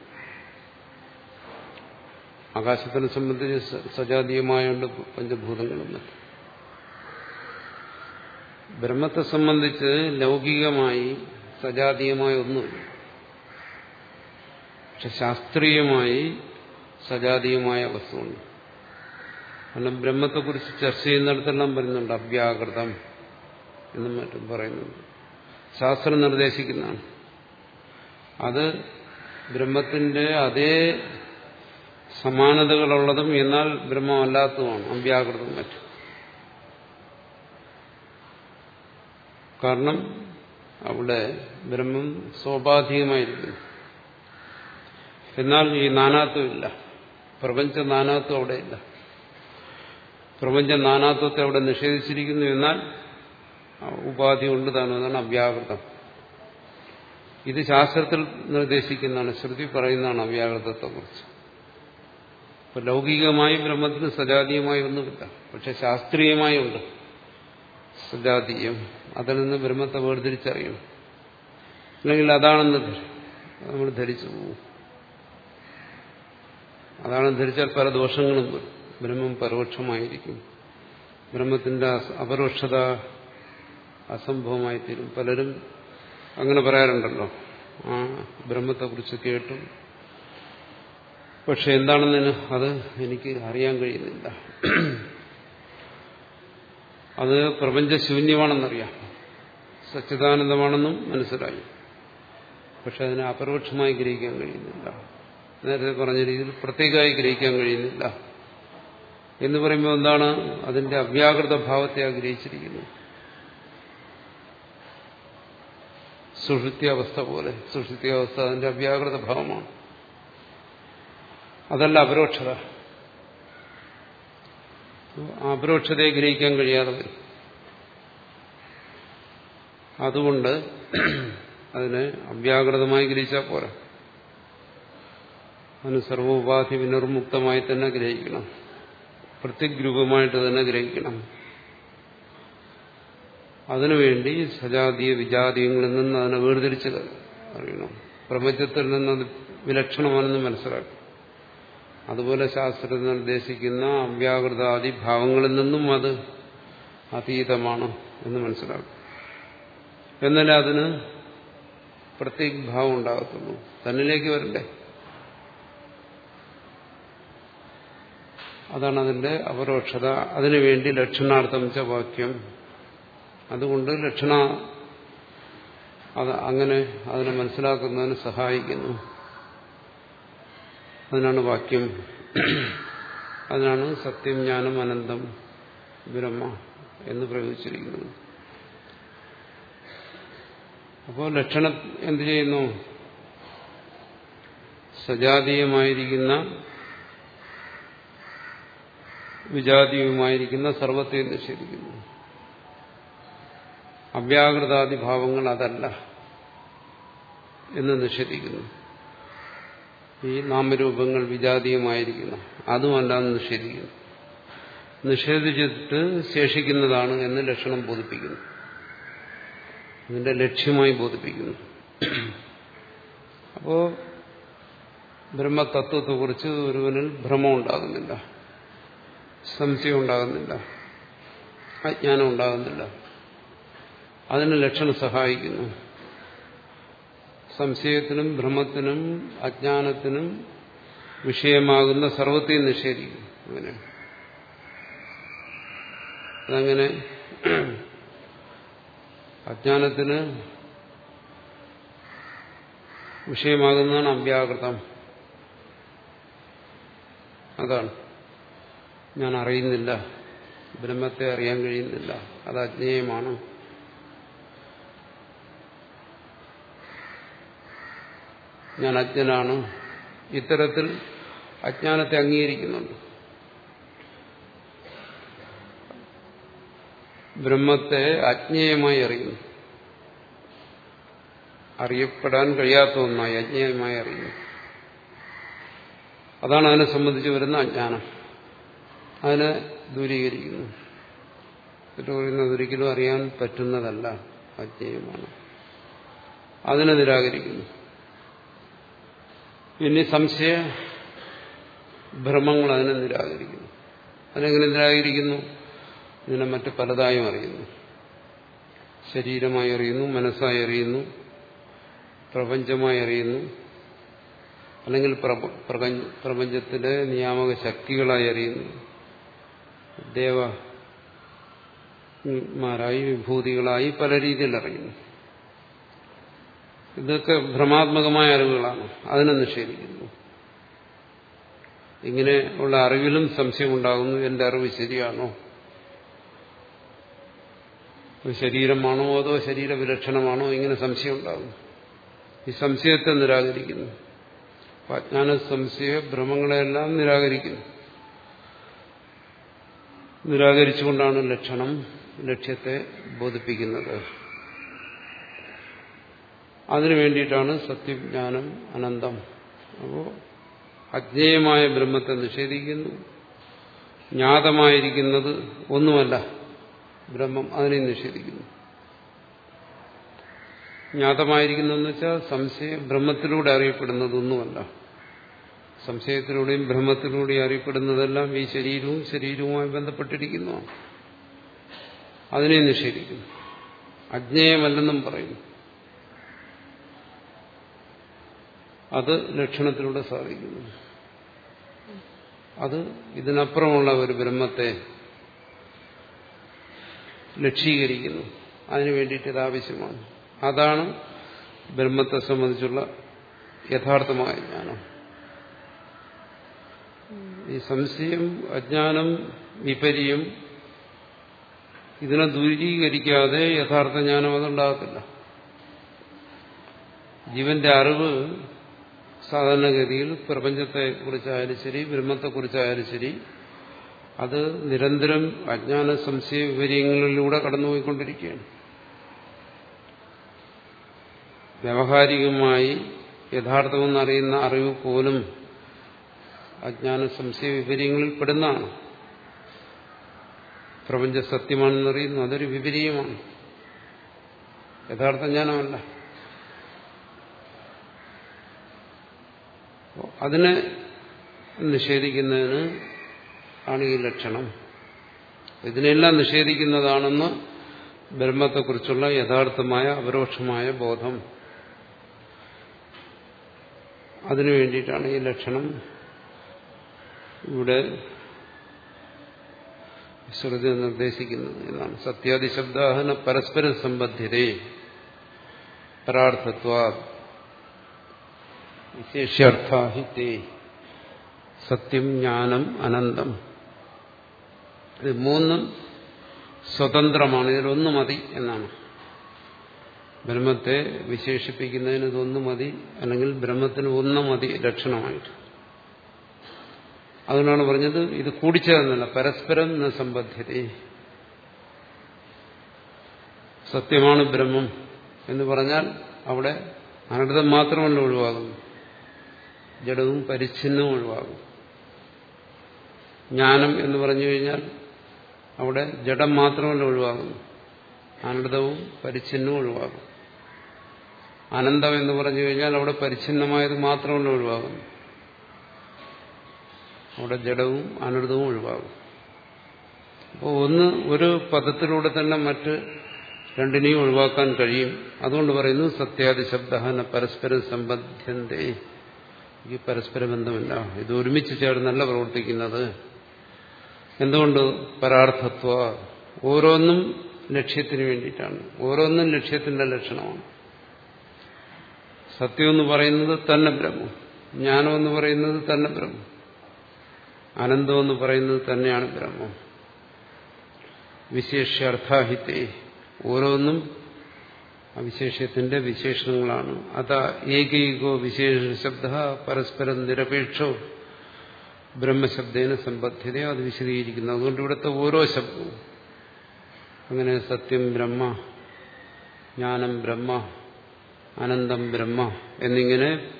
ആകാശത്തിനെ സംബന്ധിച്ച് സജാതീയമായുണ്ട് പഞ്ചഭൂതങ്ങളും ബ്രഹ്മത്തെ സംബന്ധിച്ച് ലൗകികമായി സജാതീയമായ ഒന്നുമില്ല. പക്ഷെ ശാസ്ത്രീയമായി സജാതീയമായ വസ്തുണ്ട് കാരണം ബ്രഹ്മത്തെക്കുറിച്ച് ചർച്ച ചെയ്യുന്നിടത്തെല്ലാം പറയുന്നുണ്ട് അവ്യാകൃതം എന്നും മറ്റും പറയുന്നുണ്ട്. ശാസ്ത്രം നിർദ്ദേശിക്കുന്നതാണ്. അത് ബ്രഹ്മത്തിന്റെ അതേ സമാനതകളുള്ളതും എന്നാൽ ബ്രഹ്മമല്ലാത്തതുമാണ് അവ്യാകൃതം മറ്റും. കാരണം അവിടെ ബ്രഹ്മം സ്വാഭാവികമായിരിക്കുന്നു. എന്നാൽ ഈ നാനാത്വമില്ല പ്രപഞ്ച നാനാത്വം അവിടെയില്ല പ്രപഞ്ച നാനാത്വത്തെ അവിടെ നിഷേധിച്ചിരിക്കുന്നു എന്നാൽ ഉപാധി കൊണ്ട് തന്നെ എന്നാണ് അവ്യാകൃതം. ഇത് ശാസ്ത്രത്തിൽ നിർദ്ദേശിക്കുന്നതാണ് ശ്രുതി പറയുന്നതാണ് അവ്യാകൃതത്തെക്കുറിച്ച്. ഇപ്പൊ ലൗകികമായി ബ്രഹ്മത്തിന് സജാതീയമായി ഒന്നുമില്ല. പക്ഷെ ശാസ്ത്രീയമായി ഉണ്ട്. സജാതീയം. അതിൽ നിന്ന് ബ്രഹ്മത്തെ വേർതിരിച്ചറിയണം അല്ലെങ്കിൽ അതാണെന്ന് നമ്മൾ ധരിച്ചു പോകും അതാണെന്ന് ധരിച്ചാൽ പല ദോഷങ്ങളും വരും. ബ്രഹ്മം പരോക്ഷമായിരിക്കും. ബ്രഹ്മത്തിന്റെ അപരോക്ഷത അസംഭവമായി തീരും. പലരും അങ്ങനെ പറയാറുണ്ടല്ലോ. ആ ബ്രഹ്മത്തെക്കുറിച്ച് കേട്ടു. പക്ഷെ എന്താണെന്ന് അത് എനിക്ക് അറിയാൻ കഴിയുന്നില്ല. അത് പ്രപഞ്ചശൂന്യമാണെന്നറിയാം. സച്ചിദാനന്ദമാണെന്നും മനസ്സിലായി. പക്ഷെ അതിനെ അപരോക്ഷമായി ഗ്രഹിക്കാൻ കഴിയുന്നില്ല. നേരത്തെ പറഞ്ഞ രീതിയിൽ പ്രത്യേകമായി ഗ്രഹിക്കാൻ കഴിയുന്നില്ല. എന്ന് പറയുമ്പോൾ എന്താണ്? അതിന്റെ അവ്യാകൃത ഭാവത്തെ ആഗ്രഹിച്ചിരിക്കുന്നു. സുഷുപ്തിയവസ്ഥ പോലെ. സുഷുപ്തിയവസ്ഥ അതിന്റെ അവ്യാകൃത ഭാവമാണ്. അതല്ല അപരോക്ഷത. അപരോക്ഷതയെ ഗ്രഹിക്കാൻ കഴിയാതെ വരും. അതുകൊണ്ട് അതിനെ അവ്യാകൃതമായി ഗ്രഹിച്ചാൽ പോരാ. അതിന് സർവോപാധി വിനിർമുക്തമായി തന്നെ ഗ്രഹിക്കണം. പ്രത്യഗ്രൂപമായിട്ട് തന്നെ ഗ്രഹിക്കണം. അതിനുവേണ്ടി സജാതീയ വിജാതീയങ്ങളിൽ നിന്ന് അതിനെ വേർതിരിച്ച് അറിയണം. പ്രപഞ്ചത്തിൽ നിന്ന് അത് വിലക്ഷണമാണെന്ന് മനസ്സിലാക്കും അതുപോലെ ശാസ്ത്രം നിർദ്ദേശിക്കുന്ന അവ്യാകൃതാദി ഭാവങ്ങളിൽ നിന്നും അത് അതീതമാണ് എന്ന് മനസ്സിലാക്കും എന്നാലേ അതിന് പ്രത്യേക ഭാവം ഉണ്ടാകത്തുള്ളൂ. തന്നിലേക്ക് വരണ്ടേ? അതാണ് അതിന്റെ അപരോക്ഷത. അതിനുവേണ്ടി ലക്ഷണാർത്ഥം വെച്ച വാക്യം. അതുകൊണ്ട് ലക്ഷണ അത് അങ്ങനെ അതിനെ മനസ്സിലാക്കുന്നതിന് സഹായിക്കുന്നു. അതിനാണ് വാക്യം. അതിനാണ് സത്യം ജ്ഞാനം അനന്തം ബ്രഹ്മ എന്ന് പ്രയോഗിച്ചിരിക്കുന്നത്. അപ്പോൾ ലക്ഷണം എന്തു ചെയ്യുന്നു? സജാതീയമായിരിക്കുന്ന വിജാതീയവുമായിരിക്കുന്ന സർവത്തെ നിഷേധിക്കുന്നു. അവ്യാകൃതാദി ഭാവങ്ങൾ അതല്ല എന്ന് നിഷേധിക്കുന്നു. ഈ നാമരൂപങ്ങൾ വിജാതീയമായിരിക്കുന്നു. അതുമല്ല എന്ന് നിഷേധിക്കുന്നു. നിഷേധിച്ചിട്ട് ശേഷിക്കുന്നതാണ് എന്ന് ലക്ഷണം ബോധിപ്പിക്കുന്നു. അതിന്റെ ലക്ഷ്യമായി ബോധിപ്പിക്കുന്നു. അപ്പോ ബ്രഹ്മതത്വത്തെക്കുറിച്ച് ഒരുവനിൽ ഭ്രമം ഉണ്ടാകുന്നില്ല. സംശയം ഉണ്ടാകുന്നില്ല അജ്ഞാനം ഉണ്ടാകുന്നില്ല അതിന് ലക്ഷണം സഹായിക്കുന്നു. സംശയത്തിനും ഭ്രമത്തിനും അജ്ഞാനത്തിനും വിഷയമാകുന്ന സർവത്തെയും നിഷേധിക്കും അങ്ങനെ. അതങ്ങനെ അജ്ഞാനത്തിന് വിഷയമാകുന്നതാണ് അവ്യാകൃതം. അതാണ്. ഞാൻ അറിയുന്നില്ല ബ്രഹ്മത്തെ അറിയാൻ കഴിയുന്നില്ല. അത് അജ്ഞേയമാണ്. ഞാൻ അജ്ഞനാണ്. ഇത്തരത്തിൽ അജ്ഞാനത്തെ അംഗീകരിക്കുന്നുണ്ട്. ബ്രഹ്മത്തെ അജ്ഞേയമായി അറിയുന്നു. അറിയപ്പെടാൻ കഴിയാത്ത ഒന്നായി അജ്ഞേയമായി അറിയുന്നു. അതാണ് അതിനെ സംബന്ധിച്ച് വരുന്ന അജ്ഞാനം. അതിനെ ദൂരീകരിക്കുന്നു. എന്നിട്ട് പറയുന്നത് ഒരിക്കലും അറിയാൻ പറ്റുന്നതല്ല അജ്ഞേയമാണ് അതിനെ നിരാകരിക്കുന്നു. ഇനി സംശയ ഭ്രമങ്ങൾ അതിനെ നിരാകരിക്കുന്നു. അതിനെങ്ങനെ നിരാകരിക്കുന്നു? ഇതിനെ മറ്റ് പലതായും അറിയുന്നു. ശരീരമായി അറിയുന്നു മനസ്സായി അറിയുന്നു പ്രപഞ്ചമായി അറിയുന്നു അല്ലെങ്കിൽ പ്രപഞ്ചത്തിലെ നിയാമക ശക്തികളായി അറിയുന്നു. ദേവന്മാരായി വിഭൂതികളായി പല രീതിയിൽ അറിയുന്നു. ഇതൊക്കെ ഭ്രമാത്മകമായ അറിവുകളാണ്. അതിനെ നിഷേധിക്കുന്നു. ഇങ്ങനെ ഉള്ള അറിവിലും സംശയമുണ്ടാകുന്നു എന്റെ അറിവ് ശരിയാണോ? ശരീരമാണോ അതോ ശരീര വിലക്ഷണമാണോ ഇങ്ങനെ സംശയം ഉണ്ടാകുന്നു ഈ സംശയത്തെ നിരാകരിക്കുന്നു. അജ്ഞാന സംശയ ഭ്രമങ്ങളെല്ലാം നിരാകരിക്കുന്നു. നിരാകരിച്ചുകൊണ്ടാണ് ലക്ഷണം ലക്ഷ്യത്തെ ബോധിപ്പിക്കുന്നത്. അതിനു വേണ്ടിയിട്ടാണ് സത്യജ്ഞാനം അനന്തം. അപ്പോൾ അജ്ഞേയമായ ബ്രഹ്മത്തെ നിഷേധിക്കുന്നു. ജ്ഞാതമായിരിക്കുന്നത് ഒന്നുമല്ല ബ്രഹ്മം അതിനെ നിഷേധിക്കുന്നു. ജ്ഞാതമായിരിക്കുന്നതെന്ന് വെച്ചാൽ സംശയം ബ്രഹ്മത്തിലൂടെ അറിയപ്പെടുന്നതൊന്നുമല്ല സംശയത്തിലൂടെയും ബ്രഹ്മത്തിലൂടെയും അറിയപ്പെടുന്നതെല്ലാം ഈ ശരീരവും ശരീരവുമായി ബന്ധപ്പെട്ടിരിക്കുന്നു. അതിനെ നിഷേധിക്കുന്നു. അജ്ഞേയമല്ലെന്നും പറയുന്നു. അത് ലക്ഷണത്തിലൂടെ സാധിക്കുന്നു. അത് ഇതിനപ്പുറമുള്ള ഒരു ബ്രഹ്മത്തെ ലക്ഷീകരിക്കുന്നു. അതിനു വേണ്ടിയിട്ട് ഇത് ആവശ്യമാണ്. അതാണ് ബ്രഹ്മത്തെ സംബന്ധിച്ചുള്ള യഥാർത്ഥമായ ജ്ഞാനം. ഈ സംശയം അജ്ഞാനം വിപര്യം ഇതിനെ ദൂരീകരിക്കാതെ യഥാർത്ഥ ജ്ഞാനം അതുണ്ടാകത്തില്ല. ജീവന്റെ അറിവ് സാധാരണഗതിയിൽ പ്രപഞ്ചത്തെ കുറിച്ചായാലും ശരി ബ്രഹ്മത്തെക്കുറിച്ചായാലും ശരി അത് നിരന്തരം അജ്ഞാന സംശയ വിപര്യങ്ങളിലൂടെ കടന്നുപോയിക്കൊണ്ടിരിക്കുകയാണ്. വ്യാവഹാരികമായി യഥാർത്ഥമെന്നറിയുന്ന അറിവ് പോലും അജ്ഞാന സംശയ വിപര്യങ്ങളിൽ പെടുന്നതാണ്. പ്രപഞ്ച സത്യമാണെന്നറിയുന്നു അതൊരു വിപരീയമാണ് യഥാർത്ഥ ജ്ഞാനമല്ല. അതിനെ നിഷേധിക്കുന്നതിന് ആണ് ഈ ലക്ഷണം. ഇതിനെല്ലാം നിഷേധിക്കുന്നതാണെന്ന് ബ്രഹ്മത്തെക്കുറിച്ചുള്ള യഥാർത്ഥമായ അപരോക്ഷമായ ബോധം. അതിനു വേണ്ടിയിട്ടാണ് ഈ ലക്ഷണം ഇവിടെ ശ്രുതി നിർദ്ദേശിക്കുന്നത് എന്നാണ് സത്യാദി ശബ്ദാഹന പരസ്പര സംബന്ധിതേ പരാർത്ഥത്വ വിശേഷ്യർത്ഥാഹിത്തേ സത്യം ജ്ഞാനം അനന്തം. ഇത് മൂന്നും സ്വതന്ത്രമാണ്. ഇതിലൊന്നു മതി എന്നാണ്. ബ്രഹ്മത്തെ വിശേഷിപ്പിക്കുന്നതിന് ഇതൊന്നു മതി അല്ലെങ്കിൽ ബ്രഹ്മത്തിന് ഒന്ന് മതി ലക്ഷണമായിട്ട്. അതുകൊണ്ടാണ് പറഞ്ഞത് ഇത് കൂടിച്ചേർന്നല്ല പരസ്പരം ന സംബന്ധിത സത്യമാണ് ബ്രഹ്മം എന്ന് പറഞ്ഞാൽ അവിടെ അനർത്ഥം മാത്രമല്ല ഒഴിവാകുന്നു. ജഡവും പരിച്ഛിന്നവും ഒഴിവാകും ജ്ഞാനം എന്ന് പറഞ്ഞു കഴിഞ്ഞാൽ അവിടെ ജഡം മാത്രമല്ല ഒഴിവാകുന്നു. അനർഥവും പരിച്ഛിന്നവും ഒഴിവാകും അനന്തം എന്ന് പറഞ്ഞു കഴിഞ്ഞാൽ അവിടെ പരിച്ഛിന്നമായത് മാത്രമല്ല ഒഴിവാകുന്നു. അവിടെ ജഡവും അനൃതവും ഒഴിവാകും. അപ്പോൾ ഒന്ന് ഒരു പദത്തിലൂടെ തന്നെ മറ്റ് രണ്ടിനെയും ഒഴിവാക്കാൻ കഴിയും. അതുകൊണ്ട് പറയുന്നു സത്യാദി ശബ്ദ പരസ്പരം സംബന്ധ്യന്തേ. ഈ പരസ്പര ബന്ധമില്ല ഇത് ഒരുമിച്ച് ചേർന്നല്ല പ്രവർത്തിക്കുന്നത്. എന്തുകൊണ്ട്? പരാർത്ഥത്വ. ഓരോന്നും ലക്ഷ്യത്തിന് വേണ്ടിയിട്ടാണ്. ഓരോന്നും ലക്ഷ്യത്തിന്റെ ലക്ഷണമാണ്. സത്യം എന്ന് പറയുന്നത് തന്നെ ബ്രഹ്മം. ജ്ഞാനം എന്ന് പറയുന്നത് തന്നെ ബ്രഹ്മം. അനന്തം എന്ന് പറയുന്നത് തന്നെയാണ് ബ്രഹ്മം. വിശേഷ്യാർത്ഥാഹിത്തെ ഓരോന്നും ആ വിശേഷത്തിന്റെ വിശേഷണങ്ങളാണ്. അത ഏകൈകോ വിശേഷ ശബ്ദ പരസ്പരം നിരപേക്ഷോ ബ്രഹ്മശബ്ദേന സമ്പദ്ധ്യതയോ അത് വിശദീകരിക്കുന്നു. അതുകൊണ്ട് ഇവിടുത്തെ ഓരോ ശബ്ദവും. അങ്ങനെ സത്യം ബ്രഹ്മ ജ്ഞാനം ബ്രഹ്മ അനന്തം ബ്രഹ്മ എന്നിങ്ങനെ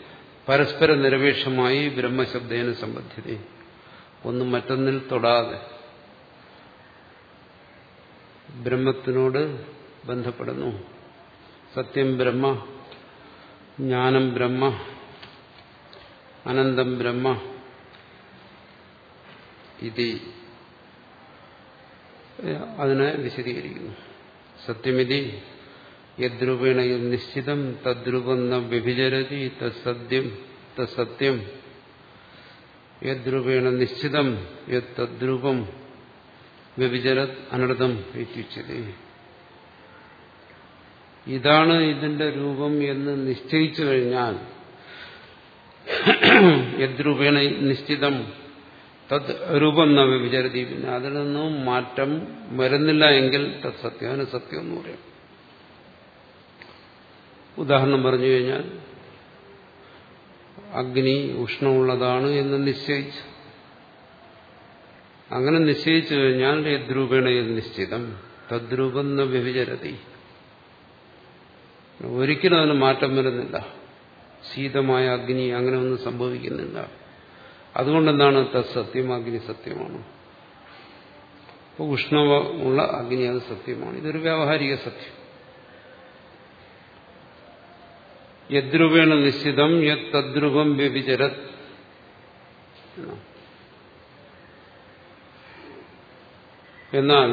പരസ്പര നിരപേക്ഷമായി ബ്രഹ്മശബ്ദേന സമ്പദ്ധ്യത ഒന്നും മറ്റൊന്നിൽ തൊടാതെ ബ്രഹ്മത്തിനോട് ബന്ധപ്പെടുന്നു. സത്യം ബ്രഹ്മ ജ്ഞാനം ബ്രഹ്മ അനന്തം ബ്രഹ്മ ഇതി അതിനെ വിശദീകരിക്കുന്നു. സത്യമിതി യദ്രൂപേണ നിശ്ചിതം തദ്രൂപം ന വ്യഭിചരതി തത്സത്യം തത്സത്യം യദ്രൂപേണ നിശ്ചിതം യത് തദ്രൂപം വ്യഭിചരത് അനർത്ഥം ഇത്യുച്ചത്. ഇതാണ് ഇതിന്റെ രൂപം എന്ന് നിശ്ചയിച്ചു കഴിഞ്ഞാൽ യദ്രൂപേണ നിശ്ചിതം തത് രൂപം ന വ്യഭിചരതി. പിന്നെ അതിൽ നിന്നും മാറ്റം വരുന്നില്ല എങ്കിൽ തത് സത്യം അതിന് സത്യം എന്ന് പറയാം. ഉദാഹരണം പറഞ്ഞു കഴിഞ്ഞാൽ അഗ്നി ഉഷ്ണമുള്ളതാണ് എന്ന് നിശ്ചയിച്ചു. അങ്ങനെ നിശ്ചയിച്ചു കഴിഞ്ഞാൽ യദ്രൂപേണ നിശ്ചിതം. തദ്രൂപം വ്യഭിചരതി. ഒരിക്കലും അതിന് മാറ്റം വരുന്നില്ല. ശീതമായ അഗ്നി അങ്ങനെ ഒന്നും സംഭവിക്കുന്നില്ല. അതുകൊണ്ടെന്താണ് തത്സത്യം അഗ്നി സത്യമാണ്. ഉഷ്ണമുള്ള അഗ്നി അത് സത്യമാണ്. ഇതൊരു വ്യാവഹാരിക സത്യം. യദ്രൂപേണ നിശ്ചിതം യത് തദ്രൂപം വ്യഭിചരത്. എന്നാൽ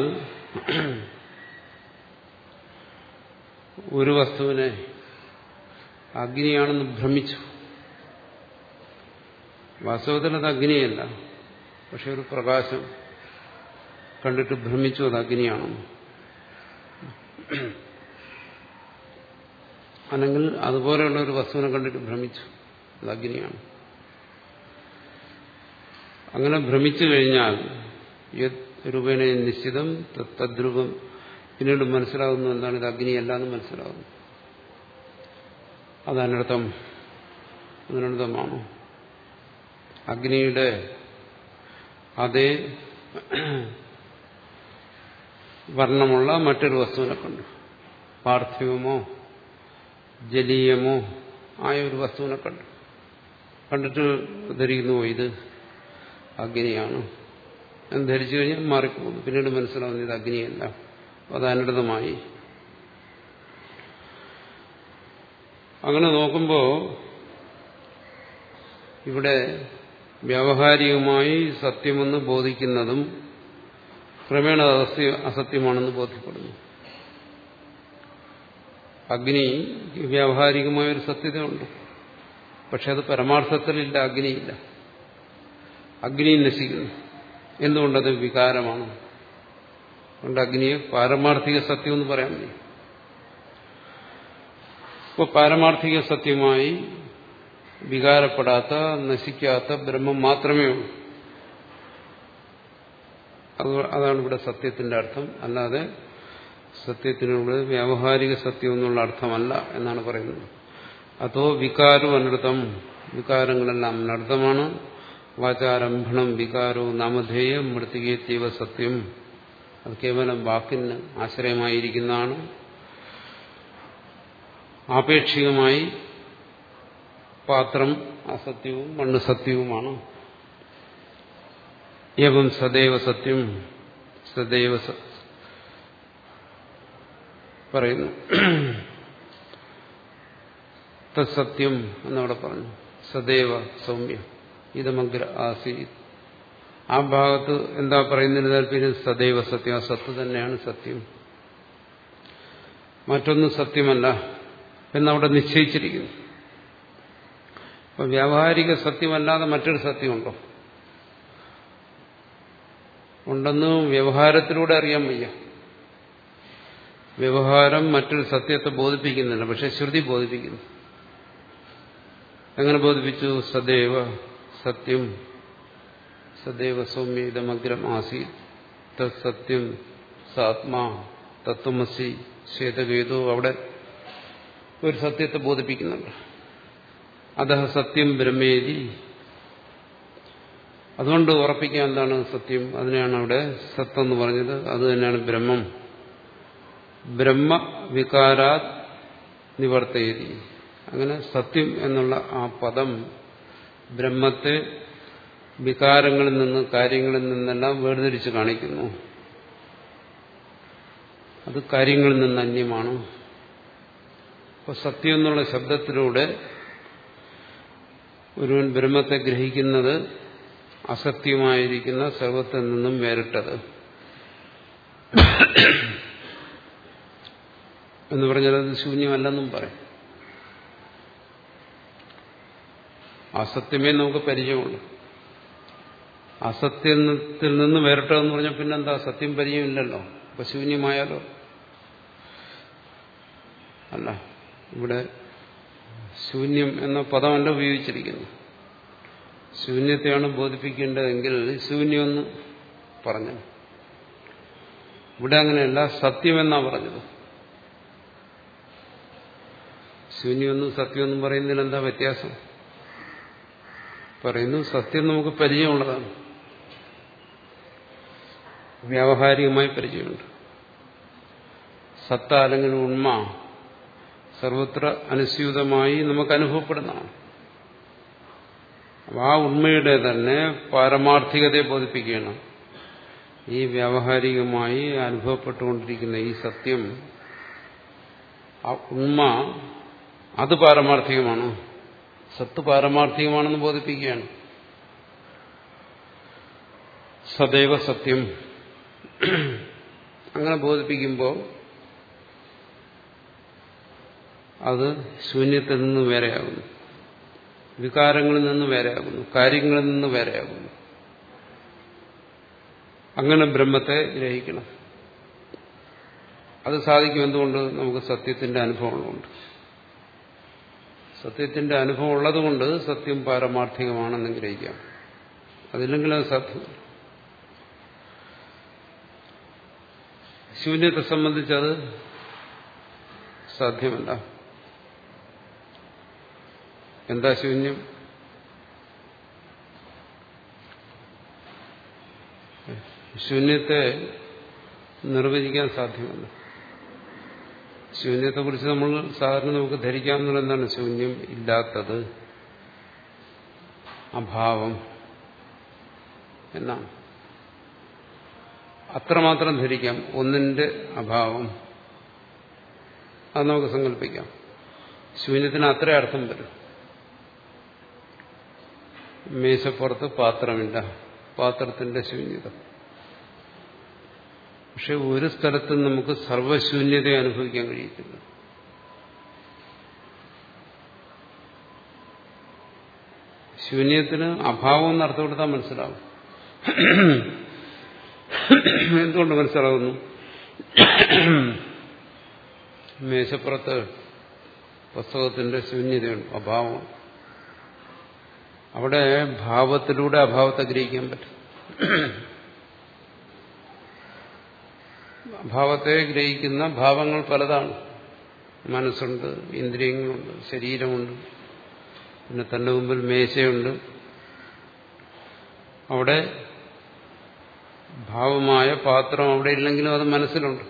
ഒരു വസ്തുവിനെ അഗ്നിയാണെന്ന് ഭ്രമിച്ചു. വാസ്തവത്തിൽ അത് അഗ്നിയല്ല പക്ഷെ ഒരു പ്രകാശം കണ്ടിട്ട് ഭ്രമിച്ചു അത് അഗ്നിയാണെന്ന്. അല്ലെങ്കിൽ അതുപോലെയുള്ള ഒരു വസ്തുവിനെ കണ്ടിട്ട് ഭ്രമിച്ചു. അത് അഗ്നിയാണ്. അങ്ങനെ ഭ്രമിച്ചു കഴിഞ്ഞാൽ രൂപേണ നിശ്ചിതം തദ്രൂപം. പിന്നീട് മനസ്സിലാകുന്നു എന്താണ് ഇത് അഗ്നിയല്ല എന്ന് മനസ്സിലാകുന്നു. അതനർത്ഥം അതിനർത്ഥമാണോ. അഗ്നിയുടെ അതേ വർണമുള്ള മറ്റൊരു വസ്തുവിനെ കണ്ടു. പാർത്ഥിവമോ ജലീയമോ ആയ ഒരു വസ്തുവിനെ കണ്ടു. കണ്ടിട്ട് ധരിക്കുന്നു ഇത് അഗ്നിയാണ്. എന്ന് ധരിച്ചു കഴിഞ്ഞാൽ മാറിപ്പോകുന്നു. പിന്നീട് മനസ്സിലാവുന്നു ഇത് അഗ്നിയല്ല. അത് അനുദമായി അങ്ങനെ നോക്കുമ്പോൾ ഇവിടെ വ്യാവഹാരികമായി സത്യമെന്ന് ബോധിക്കുന്നതും ക്രമേണ അസത്യമാണെന്ന് ബോധ്യപ്പെടുന്നു. അഗ്നി വ്യാവഹാരികമായ ഒരു സത്യതയുണ്ട്. പക്ഷെ അത് പരമാർത്ഥത്തിലില്ല അഗ്നിയില്ല. അഗ്നി നശിക്കുന്നു. എന്തുകൊണ്ടത് വികാരമാണ്? അതുകൊണ്ട് അഗ്നിയെ പാരമാർത്ഥിക സത്യം എന്ന് പറയാൻ മതി ഇപ്പോൾ പാരമാർത്ഥിക സത്യമായി വികാരപ്പെടാത്ത നശിക്കാത്ത ബ്രഹ്മം മാത്രമേ ഉള്ളൂ. അതാണ് ഇവിടെ സത്യത്തിന്റെ അർത്ഥം. അല്ലാതെ സത്യത്തിനുള്ള വ്യാവഹാരിക സത്യം എന്നുള്ള അർത്ഥമല്ല എന്നാണ് പറയുന്നത്. അതോ വികാരോ അനർത്ഥം. വികാരങ്ങളെല്ലാം അനർത്ഥമാണ്. വാചാരംഭണം വികാരോ നാമധേയം മൃത്തികേത്തീവ സത്യം. അത് കേവലം വാക്കിന് ആശ്രയമായിരിക്കുന്നതാണ്. ആപേക്ഷികമായി പാത്രം അസത്യവും മണ്ണ് സത്യവുമാണ്. ഏവം സദൈവ സത്യം. സദൈവ പറയുന്നു. തത്സത്യം എന്നവിടെ പറഞ്ഞു. സദൈവ സൗമ്യ. ഇതമഗ്ര ആസീത്. ആ ഭാഗത്ത് എന്താ പറയുന്നതിന് പിന്നെ സദൈവ സത്യം. ആ സത്ത് തന്നെയാണ് സത്യം. മറ്റൊന്നും സത്യമല്ല എന്നവിടെ നിശ്ചയിച്ചിരിക്കുന്നു. അപ്പൊ വ്യാവഹാരിക സത്യമല്ലാതെ മറ്റൊരു സത്യമുണ്ടോ? ഉണ്ടെന്ന് വ്യവഹാരത്തിലൂടെ അറിയാൻ വയ്യ. വ്യവഹാരം മറ്റൊരു സത്യത്തെ ബോധിപ്പിക്കുന്നില്ല പക്ഷെ ശ്രുതി ബോധിപ്പിക്കുന്നു. എങ്ങനെ ബോധിപ്പിച്ചു? സദൈവ സത്യം സദൈവ സൗമ്യതമഗ്രം ആസി തത്സത്യം സാത്മാ തത്വമസി ശ്വേതഗേതു അവിടെ ഒരു സത്യത്തെ ബോധിപ്പിക്കുന്നുണ്ട്. അത സത്യം ബ്രഹ്മേതി. അതുകൊണ്ട് ഉറപ്പിക്കാൻ എന്താണ് സത്യം? അതിനെയാണ് അവിടെ സത്തെന്ന് പറഞ്ഞത്. അത് തന്നെയാണ് ബ്രഹ്മം. ബ്രഹ്മവികാരാത് നിവർത്തയതി. അങ്ങനെ സത്യം എന്നുള്ള ആ പദം ബ്രഹ്മത്തെ വികാരങ്ങളിൽ നിന്ന് കാര്യങ്ങളിൽ നിന്നെല്ലാം വേർതിരിച്ച് കാണിക്കുന്നു. അത് കാര്യങ്ങളിൽ നിന്ന് അന്യമാണ്. അപ്പോൾ സത്യം എന്നുള്ള ശബ്ദത്തിലൂടെ ഒരുവൻ ബ്രഹ്മത്തെ ഗ്രഹിക്കുന്നത് അസത്യമായിരിക്കുന്ന സർവത്തിൽ നിന്നും വേറിട്ടത്. എന്ന് പറഞ്ഞാൽ അത് ശൂന്യമല്ലെന്നും പറയും. അസത്യമേ നമുക്ക് പരിചയമുള്ളൂ. അസത്യത്തിൽ നിന്ന് വേറിട്ടതെന്ന് പറഞ്ഞാൽ പിന്നെന്താ? സത്യം പരിചയമില്ലല്ലോ. അപ്പൊ ശൂന്യമായാലോ? അല്ല ഇവിടെ ശൂന്യം എന്ന പദമല്ല ഉപയോഗിച്ചിരിക്കുന്നു ശൂന്യത്തെയാണ് ബോധിപ്പിക്കേണ്ടതെങ്കിൽ ശൂന്യമെന്ന് പറഞ്ഞു ഇവിടെ അങ്ങനെയല്ല സത്യമെന്നാ പറഞ്ഞത്. ശൂന്യമെന്നും സത്യമെന്നും പറയുന്നതിൽ എന്താ വ്യത്യാസം? പറയുന്നു സത്യം നമുക്ക് പരിചയമുള്ളതാണ്. വ്യാവഹാരികമായി പരിചയമുണ്ട്. സത്ത അല്ലെങ്കിൽ ഉണ്മ സർവത്ര അനുസ്യൂതമായി നമുക്ക് അനുഭവപ്പെടുന്നതാണ്. ആ ഉണ്മയുടെ തന്നെ പാരമാർത്ഥികതയെ ബോധിപ്പിക്കുകയാണ്. ഈ വ്യാവഹാരികമായി അനുഭവപ്പെട്ടുകൊണ്ടിരിക്കുന്ന ഈ സത്യം ആ ഉണ്മ അത് പാരമാർത്ഥികമാണ്. സത്ത് പാരമാർത്ഥികമാണെന്ന് ബോധിപ്പിക്കുകയാണ്. സദൈവ സത്യം അങ്ങനെ ബോധിപ്പിക്കുമ്പോൾ അത് ശൂന്യത്തിൽ നിന്ന് വേറെയാകുന്നു. വികാരങ്ങളിൽ നിന്ന് വേറെയാകുന്നു. കാര്യങ്ങളിൽ നിന്ന് വേറെയാകുന്നു. അങ്ങനെ ബ്രഹ്മത്തെ ഗ്രഹിക്കണം. അത് സാധിക്കും എന്തുകൊണ്ട്? നമുക്ക് സത്യത്തിന്റെ അനുഭവമുള്ളതുകൊണ്ട്. സത്യത്തിന്റെ അനുഭവം ഉള്ളതുകൊണ്ട് സത്യം പാരമാർത്ഥികമാണെന്ന് ഗ്രഹിക്കാം. അതില്ലെങ്കിൽ അത് സത്യം. ശൂന്യത്തെ സംബന്ധിച്ചത് സാധ്യമല്ല. എന്താ ശൂന്യം? ശൂന്യത്തെ നിർവചിക്കാൻ സാധ്യമല്ല. ശൂന്യത്തെക്കുറിച്ച് നമ്മൾ സാധാരണ നമുക്ക് ധരിക്കാമെന്നുള്ള എന്താണ് ശൂന്യം ഇല്ലാത്തത്? അഭാവം എന്നാണ്. അത്രമാത്രം ധരിക്കാം ഒന്നിന്റെ അഭാവം. അത് നമുക്ക് സങ്കല്പിക്കാം. ശൂന്യത്തിന് അത്ര അർത്ഥം വരും. മേശപ്പുറത്ത് പാത്രമില്ല പാത്രത്തിന്റെ ശൂന്യത. പക്ഷെ ഒരു സ്ഥലത്തും നമുക്ക് സർവശൂന്യത അനുഭവിക്കാൻ കഴിയത്തില്ല. ശൂന്യത്തിന് അഭാവം എന്ന് അർത്ഥം കൊടുത്താൽ മനസ്സിലാവും. എന്തുകൊണ്ട് മനസ്സിലാവുന്നു? മേശപ്പുറത്ത് പുസ്തകത്തിന്റെ ശൂന്യതയുണ്ട് അഭാവം. അവിടെ ഭാവത്തിലൂടെ അഭാവത്തെ ഗ്രഹിക്കാൻ പറ്റും. ഭാവത്തെ ഗ്രഹിക്കുന്ന ഭാവങ്ങൾ പലതാണ്. മനസ്സുണ്ട് ഇന്ദ്രിയങ്ങളുണ്ട് ശരീരമുണ്ട് പിന്നെ തന്റെ മുമ്പിൽ മേശയുണ്ട്. അവിടെ ഭാവമായ പാത്രം അവിടെ ഇല്ലെങ്കിലും അത് മനസ്സിലുണ്ട്.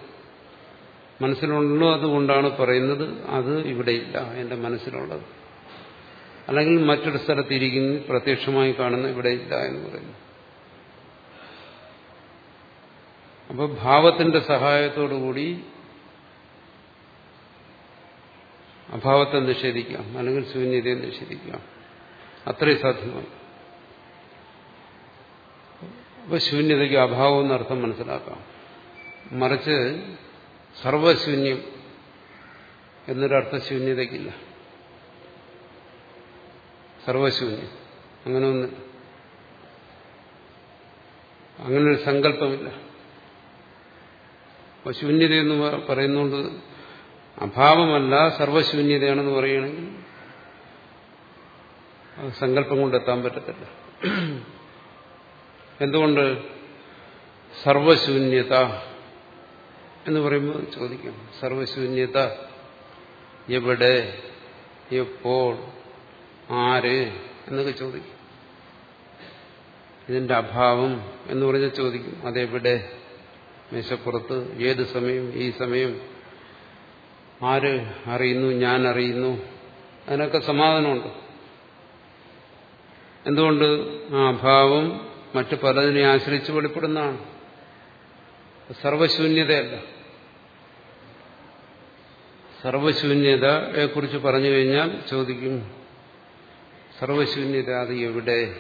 മനസ്സിലുണ്ടല്ലോ അതുകൊണ്ടാണ് പറയുന്നത് അത് ഇവിടെയില്ല എന്റെ മനസ്സിലുള്ളത്. അല്ലെങ്കിൽ മറ്റൊരു സ്ഥലത്ത് ഇരിക്കുന്നു പ്രത്യക്ഷമായി കാണുന്ന ഇവിടെയില്ല എന്ന് പറയുന്നു. അപ്പോൾ ഭാവത്തിന്റെ സഹായത്തോടുകൂടി അഭാവത്തെ നിഷേധിക്കാം അല്ലെങ്കിൽ ശൂന്യതയെ നിഷേധിക്കാം. അത്രയും സാധ്യമാണ്. അപ്പൊ ശൂന്യതയ്ക്ക് അഭാവം എന്നർത്ഥം മനസ്സിലാക്കാം. മറിച്ച് സർവശൂന്യം എന്നൊരർത്ഥ ശൂന്യതയ്ക്കില്ല സർവശൂന്യം. അങ്ങനെ ഒന്ന് അങ്ങനൊരു സങ്കല്പമില്ല. ശൂന്യതയെന്ന് പറയുന്നുണ്ട് അഭാവമല്ല സർവശൂന്യതയാണെന്ന് പറയുകയാണെങ്കിൽ അത് സങ്കല്പം കൊണ്ടെത്താൻ പറ്റത്തില്ല. എന്തുകൊണ്ട് സർവശൂന്യത എന്ന് പറയുമ്പോൾ ചോദിക്കാം. സർവശൂന്യത എവിടെ എപ്പോൾ ആര് എന്നൊക്കെ ചോദിക്കും. ഇതിന്റെ അഭാവം എന്ന് പറഞ്ഞാൽ ചോദിക്കും. അതെവിടെ? മേശപ്പുറത്ത് ഏത് സമയം ഈ സമയം ആര് അറിയുന്നു ഞാൻ അറിയുന്നു അതിനൊക്കെ സമാധാനമുണ്ട്. എന്തുകൊണ്ട്? ആ അഭാവം മറ്റു പലതിനെ ആശ്രയിച്ച് വെളിപ്പെടുന്നതാണ്. സർവശൂന്യതയല്ല. സർവശൂന്യതയെക്കുറിച്ച് പറഞ്ഞു കഴിഞ്ഞാൽ ചോദിക്കും സർവശൂന്യത അത് എവിടെ?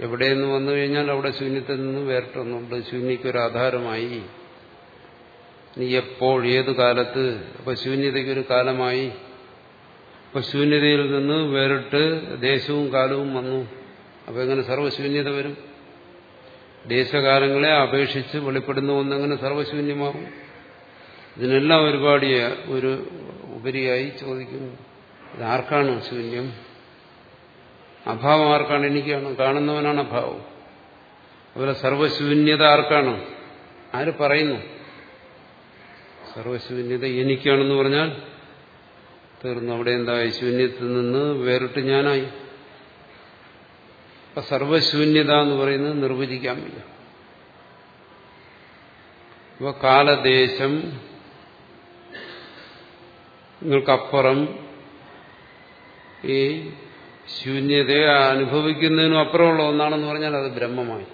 എവിടെയെന്ന് വന്നു കഴിഞ്ഞാൽ അവിടെ ശൂന്യത്തിൽ നിന്ന് വേറിട്ടൊന്നുണ്ട് ശൂന്യക്കൊരു ആധാരമായി. നീ എപ്പോൾ ഏത് കാലത്ത് അപ്പൊ ശൂന്യതയ്ക്കൊരു കാലമായി. അപ്പൊ ശൂന്യതയിൽ നിന്ന് വേറിട്ട് ദേശവും കാലവും വന്നു. അപ്പൊ എങ്ങനെ സർവശൂന്യത വരും? ദേശകാലങ്ങളെ അപേക്ഷിച്ച് വെളിപ്പെടുന്ന ഒന്നെങ്ങനെ സർവശൂന്യമാകും? ഇതിനെല്ലാം ഒരുപാട് ഒരു ഉപരിയായി ചോദിക്കുന്നു. ഇതാർക്കാണ് ശൂന്യം? അഭാവം ആർക്കാണ്? എനിക്കാണ്. കാണുന്നവനാണ് അഭാവം. അതുപോലെ സർവശൂന്യത ആർക്കാണ്? ആര് പറയുന്നു? സർവശൂന്യത എനിക്കാണെന്ന് പറഞ്ഞാൽ തീർന്നു. അവിടെ എന്തായി ശൂന്യത്തിൽ നിന്ന് വേറിട്ട് ഞാനായി. അപ്പൊ സർവശൂന്യത എന്ന് പറയുന്നത് നിർവചിക്കാൻ വയ്യ. അപ്പൊ കാലദേശം നിങ്ങൾക്കപ്പുറം ഈ ശൂന്യതയെ അനുഭവിക്കുന്നതിനും അപ്പുറമുള്ള ഒന്നാണെന്ന് പറഞ്ഞാൽ അത് ബ്രഹ്മമായി.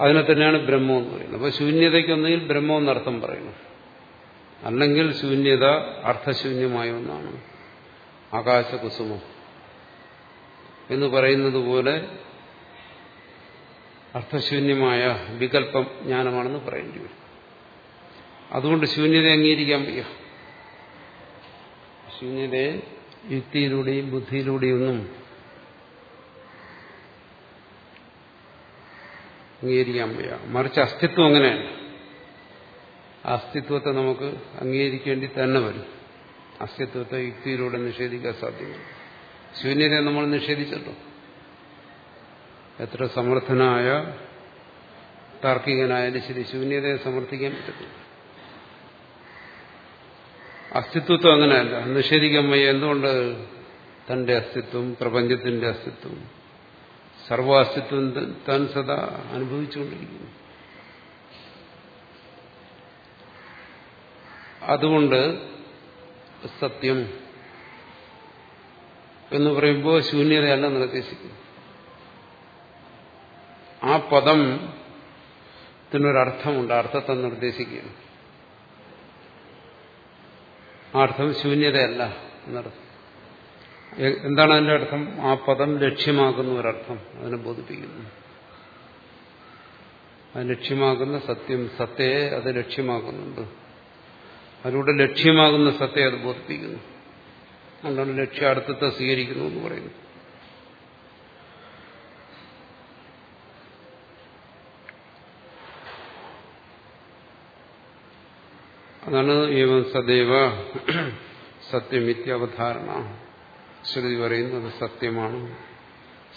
അതിനെ തന്നെയാണ് ബ്രഹ്മം എന്ന് പറയുന്നത്. അപ്പൊ ശൂന്യതയ്ക്കൊന്നെങ്കിൽ ബ്രഹ്മം എന്നർത്ഥം പറയുന്നു. അല്ലെങ്കിൽ ശൂന്യത അർത്ഥശൂന്യമായ ഒന്നാണ്. ആകാശകുസുമം എന്ന് പറയുന്നത് പോലെ അർത്ഥശൂന്യമായ വികല്പം ജ്ഞാനമാണെന്ന് പറയേണ്ടി വരും. അതുകൊണ്ട് ശൂന്യത അംഗീകരിക്കാൻ വയ്യ. ശൂന്യതയെ യുക്തിയിലൂടെയും ബുദ്ധിയിലൂടെയൊന്നും അംഗീകരിക്കാൻ വയ്യ. മറിച്ച് അസ്തിത്വം അങ്ങനെയാണ് അസ്തിത്വത്തെ നമുക്ക് അംഗീകരിക്കേണ്ടി തന്നെ വരും. അസ്തിത്വത്തെ യുക്തിയിലൂടെ നിഷേധിക്കാൻ സാധ്യമല്ല ശൂന്യതയെ നമ്മൾ നിഷേധിച്ചല്ലോ എത്ര സമർത്ഥനായ താർക്കികനായാലും ശരി ശൂന്യതയെ സമർത്ഥിക്കാൻ പറ്റത്തില്ല. അസ്തിത്വത്വം അങ്ങനെയല്ല. നിഷേധിക്കാൻ വയ്യ എന്തുകൊണ്ട് തന്റെ അസ്തിത്വം പ്രപഞ്ചത്തിന്റെ അസ്തിത്വം സർവാസ്തിത്വം താൻ സദാ അനുഭവിച്ചുകൊണ്ടിരിക്കുന്നു? അതുകൊണ്ട് സത്യം എന്ന് പറയുമ്പോൾ ശൂന്യതയല്ല നിർദ്ദേശിക്കുന്നു ആ പദം ത്തിനൊരർത്ഥമുണ്ട് അർത്ഥത്തെ നിർദ്ദേശിക്കുകയാണ് അർത്ഥം ശൂന്യതയല്ല എന്നർത്ഥം. എന്താണ് അതിന്റെ അർത്ഥം? ആ പദം ലക്ഷ്യമാക്കുന്ന ഒരർത്ഥം അതിനെ ബോധിപ്പിക്കുന്നു. അത് ലക്ഷ്യമാകുന്ന സത്യം സത്യയെ അത് ലക്ഷ്യമാക്കുന്നുണ്ട് അതിലൂടെ ലക്ഷ്യമാകുന്ന സത്യം അത് ബോധിപ്പിക്കുന്നു. അതുകൊണ്ട് ലക്ഷ്യാർത്ഥത്തെ സ്വീകരിക്കുന്നു എന്ന് പറയുന്നു അതാണ് ഏവം സദൈവ സത്യമിത്യവധാരണ. ശ്രുതി പറയുന്നത് സത്യമാണ്.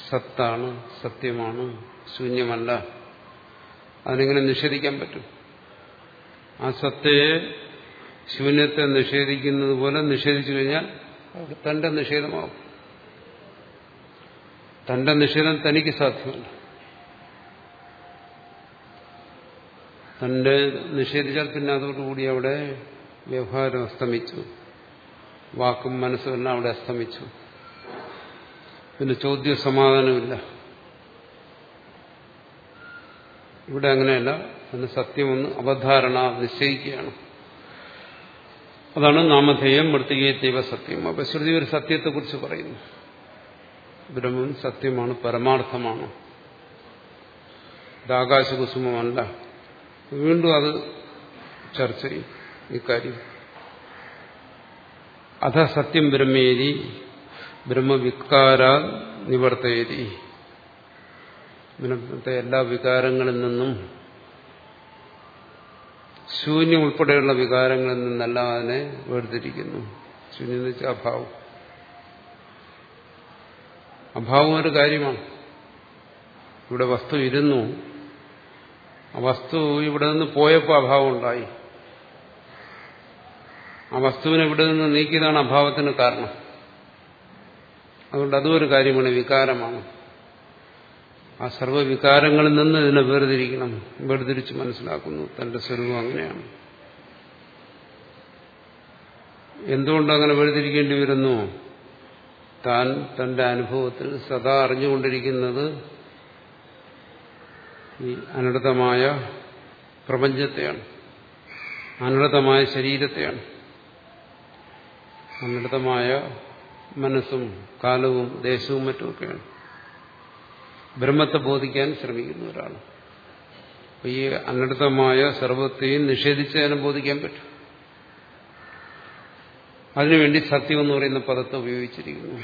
സത്താണ് സത്യമാണ് ശൂന്യമല്ല. അതിനെങ്ങനെ നിഷേധിക്കാൻ പറ്റും? ആ സത്യയെ ശൂന്യത്തെ നിഷേധിക്കുന്നത് പോലെ നിഷേധിച്ചു കഴിഞ്ഞാൽ തന്റെ നിഷേധമാവും. തന്റെ നിഷേധം തനിക്ക് സാധ്യമല്ല. തന്റെ നിഷേധിച്ചാൽ പിന്നെ അതോടുകൂടി അവിടെ വ്യവഹാരം അസ്തമിച്ചു. വാക്കും മനസ്സും എല്ലാം അവിടെ അസ്തമിച്ചു. പിന്നെ ചോദ്യ സമാധാനമില്ല. ഇവിടെ അങ്ങനെയല്ല. അതിന് സത്യമൊന്ന് അവധാരണ നിശ്ചയിക്കുകയാണ്. അതാണ് നാമധേയം മൃത്തികേത്തീവ സത്യം. അപ്പൊ ശ്രുതി ഒരു സത്യത്തെക്കുറിച്ച് പറയുന്നു. ബ്രഹ്മം സത്യമാണ് പരമാർത്ഥമാണ്. ഇത് ആകാശകുസുമല്ല വീണ്ടും അത് ചർച്ച ചെയ്യും ഇക്കാര്യം അധ സത്യം ബ്രഹ്മേരി ബ്രഹ്മവിക്കാരാ നിവർത്തയതി. ബ്രഹ്മത്തെ എല്ലാ വികാരങ്ങളിൽ നിന്നും ശൂന്യം ഉൾപ്പെടെയുള്ള വികാരങ്ങളിൽ നിന്നെല്ലാം അതിനെ വേർതിരിക്കുന്നു. ശൂന്യം എന്ന് വെച്ചാൽ അഭാവം. അഭാവം ഒരു കാര്യമാണ്. ഇവിടെ വസ്തു ഇരുന്നു. വസ്തു ഇവിടെ നിന്ന് പോയപ്പോൾ അഭാവം ഉണ്ടായി. ആ വസ്തുവിനെ ഇവിടെ നിന്ന് നീക്കിയതാണ് അഭാവത്തിന് കാരണം. അതുകൊണ്ട് അതും ഒരു കാര്യമാണ് വികാരമാണ്. ആ സർവവികാരങ്ങളിൽ നിന്ന് ഇതിനെ വേർതിരിക്കണം. വേർതിരിച്ച് മനസ്സിലാക്കുന്നു. തന്റെ സ്വരൂപം അങ്ങനെയാണ്. എന്തുകൊണ്ട് അങ്ങനെ വേർതിരിക്കേണ്ടി വരുന്നു? താൻ തന്റെ അനുഭവത്തിൽ സദാ അറിഞ്ഞുകൊണ്ടിരിക്കുന്നത് ഈ അനർത്ഥമായ പ്രപഞ്ചത്തെയാണ്. അനർത്ഥമായ ശരീരത്തെയാണ്. അനർത്ഥമായ മനസ്സും കാലവും ദേശവും മറ്റുമൊക്കെയാണ്. ബ്രഹ്മത്തെ ബോധിക്കാൻ ശ്രമിക്കുന്ന ഒരാൾ ഈ അനർത്ഥമായ സർവത്തെയും നിഷേധിച്ച് അതിനെ ബോധിക്കാൻ പറ്റും. അതിനുവേണ്ടി സത്യം എന്ന് പറയുന്ന പദത്തെ ഉപയോഗിച്ചിരിക്കുന്നു.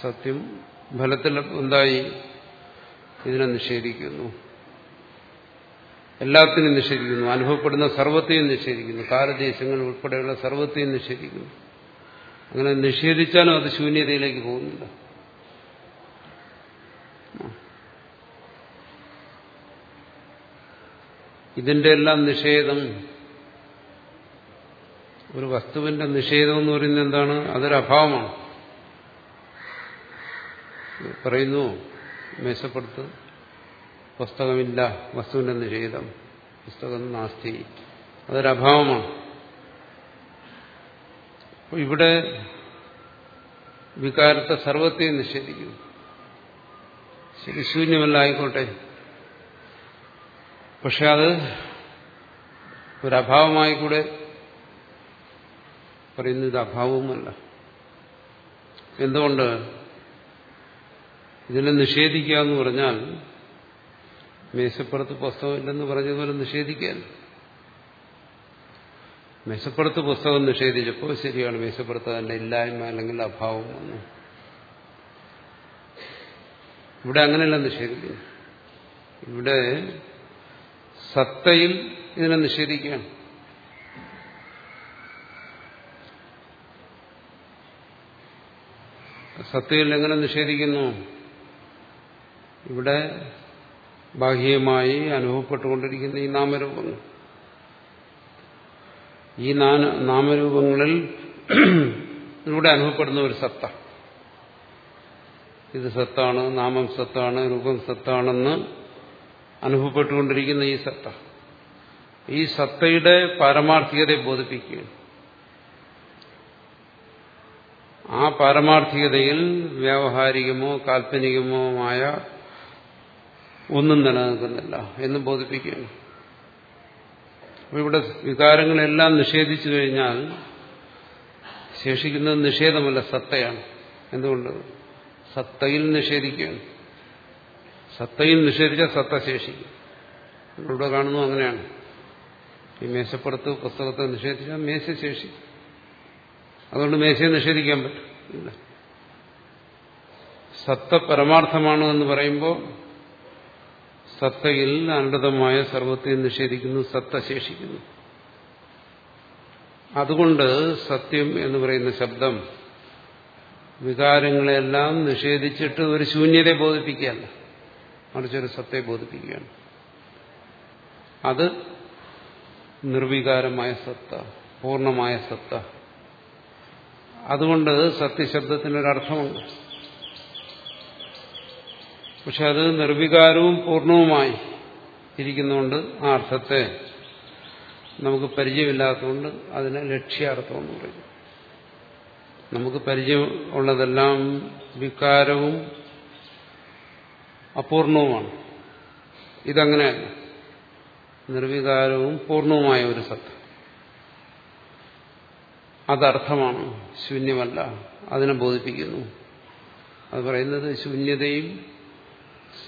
സത്യം ഫലത്തിൽ എന്തായി? ഇതിനെ നിഷേധിക്കുന്നു. എല്ലാത്തിനും നിഷേധിക്കുന്നു. അനുഭവപ്പെടുന്ന സർവത്തെയും നിഷേധിക്കുന്നു. കാലദേശങ്ങൾ ഉൾപ്പെടെയുള്ള സർവത്തെയും നിഷേധിക്കുന്നു. അങ്ങനെ നിഷേധിച്ചാലും അത് ശൂന്യതയിലേക്ക് പോകുന്നില്ല. ഇതിന്റെ എല്ലാം നിഷേധം. ഒരു വസ്തുവിന്റെ നിഷേധം എന്ന് പറയുന്നത് എന്താണ്? അതൊരഭാവമാണ്. പറയുന്നു മേശപ്പുറത്ത് പുസ്തകമില്ല വസ്തുവിന്റെ നിഷേധം പുസ്തകം നാസ്തി. അതൊരഭാവമാണ് ഇവിടെ വികാരത്തെ സർവത്തെയും നിഷേധിക്കുന്നു ശരി ശൂന്യമല്ല ആയിക്കോട്ടെ. പക്ഷെ അത് ഒരഭാവമായി കൂടെ പറയുന്നത് അഭാവവുമല്ല. എന്തുകൊണ്ട് ഇതിനെ നിഷേധിക്കുക എന്ന് പറഞ്ഞാൽ മേശപ്പുറത്ത് പുസ്തകമില്ലെന്ന് പറഞ്ഞതുപോലെ നിഷേധിക്കാൻ. മേശപ്പുറത്ത് പുസ്തകം നിഷേധിച്ചപ്പോൾ ശരിയാണ് മേശപ്പുറത്ത് അതിന്റെ ഇല്ലായ്മ അല്ലെങ്കിൽ അഭാവം വന്നു. ഇവിടെ അങ്ങനെയല്ല നിഷേധിക്കുന്നു ഇവിടെ സത്തയിൽ ഇതിനെ നിഷേധിക്കുകയാണ്. സത്തയിൽ എങ്ങനെ നിഷേധിക്കുന്നു? ഇവിടെ ബാഹ്യമായി അനുഭവപ്പെട്ടുകൊണ്ടിരിക്കുന്ന ഈ നാമരൂപങ്ങൾ. ഈ നാമരൂപങ്ങളിൽ ഇവിടെ അനുഭവപ്പെടുന്ന ഒരു സത്ത. ഇത് സത്താണ് നാമം സത്താണ് രൂപം സത്താണെന്ന് അനുഭവപ്പെട്ടുകൊണ്ടിരിക്കുന്ന ഈ സത്ത. ഈ സത്തയുടെ പാരമാർത്ഥികതയെ ബോധിപ്പിക്കുകയാണ്. ആ പാരമാർത്ഥികതയിൽ വ്യാവഹാരികമോ കാൽപ്പനികമോ ആയ ഒന്നും നിലനിൽക്കുന്നില്ല എന്ന് ബോധിപ്പിക്കുകയാണ്. അപ്പോൾ ഇവിടെ വികാരങ്ങളെല്ലാം നിഷേധിച്ചു കഴിഞ്ഞാൽ ശേഷിക്കുന്നത് നിഷേധമല്ല സത്തയാണ്. എന്തുകൊണ്ട്? സത്തയിൽ നിഷേധിക്കുകയാണ്. സത്തയിൽ നിഷേധിച്ച സത്ത ശേഷിക്കും. ഇവിടെ കാണുന്നു അങ്ങനെയാണ്. ഈ മേശപ്പുറത്ത് പുസ്തകത്തെ നിഷേധിച്ചാൽ മേശ ശേഷി അതുകൊണ്ട് മേശയെ നിഷേധിക്കാൻ പറ്റും സത്ത പരമാർത്ഥമാണ് എന്ന് പറയുമ്പോൾ സത്തയിൽ അനന്തമായ സർവത്തെ നിഷേധിക്കുന്നു സത്ത ശേഷിക്കുന്നു. അതുകൊണ്ട് സത്യം എന്ന് പറയുന്ന ശബ്ദം വികാരങ്ങളെല്ലാം നിഷേധിച്ചിട്ട് ഒരു ശൂന്യതയെ ബോധിപ്പിക്കുകയല്ല. മറിച്ചൊരു സത്തയെ ബോധിപ്പിക്കുകയാണ്. അത് നിർവികാരമായ സത്ത പൂർണമായ സത്ത. അതുകൊണ്ട് സത്യശബ്ദത്തിനൊരർത്ഥമുണ്ട്. പക്ഷെ അത് നിർവികാരവും പൂർണവുമായി ഇരിക്കുന്നതുകൊണ്ട് ആ അർത്ഥത്തെ നമുക്ക് പരിചയമില്ലാത്തതുകൊണ്ട് അതിനെ ലക്ഷ്യാർത്ഥം എന്ന് പറയും. നമുക്ക് പരിചയമുള്ളതെല്ലാം വികാരവും അപൂർണവുമാണ്. ഇതങ്ങനെയല്ല നിർവികാരവും പൂർണവുമായ ഒരു സത്ത അതർത്ഥമാണ് ശൂന്യമല്ല. അതിനെ ബോധിപ്പിക്കുന്നു. അത് പറയുന്നത് ശൂന്യതയും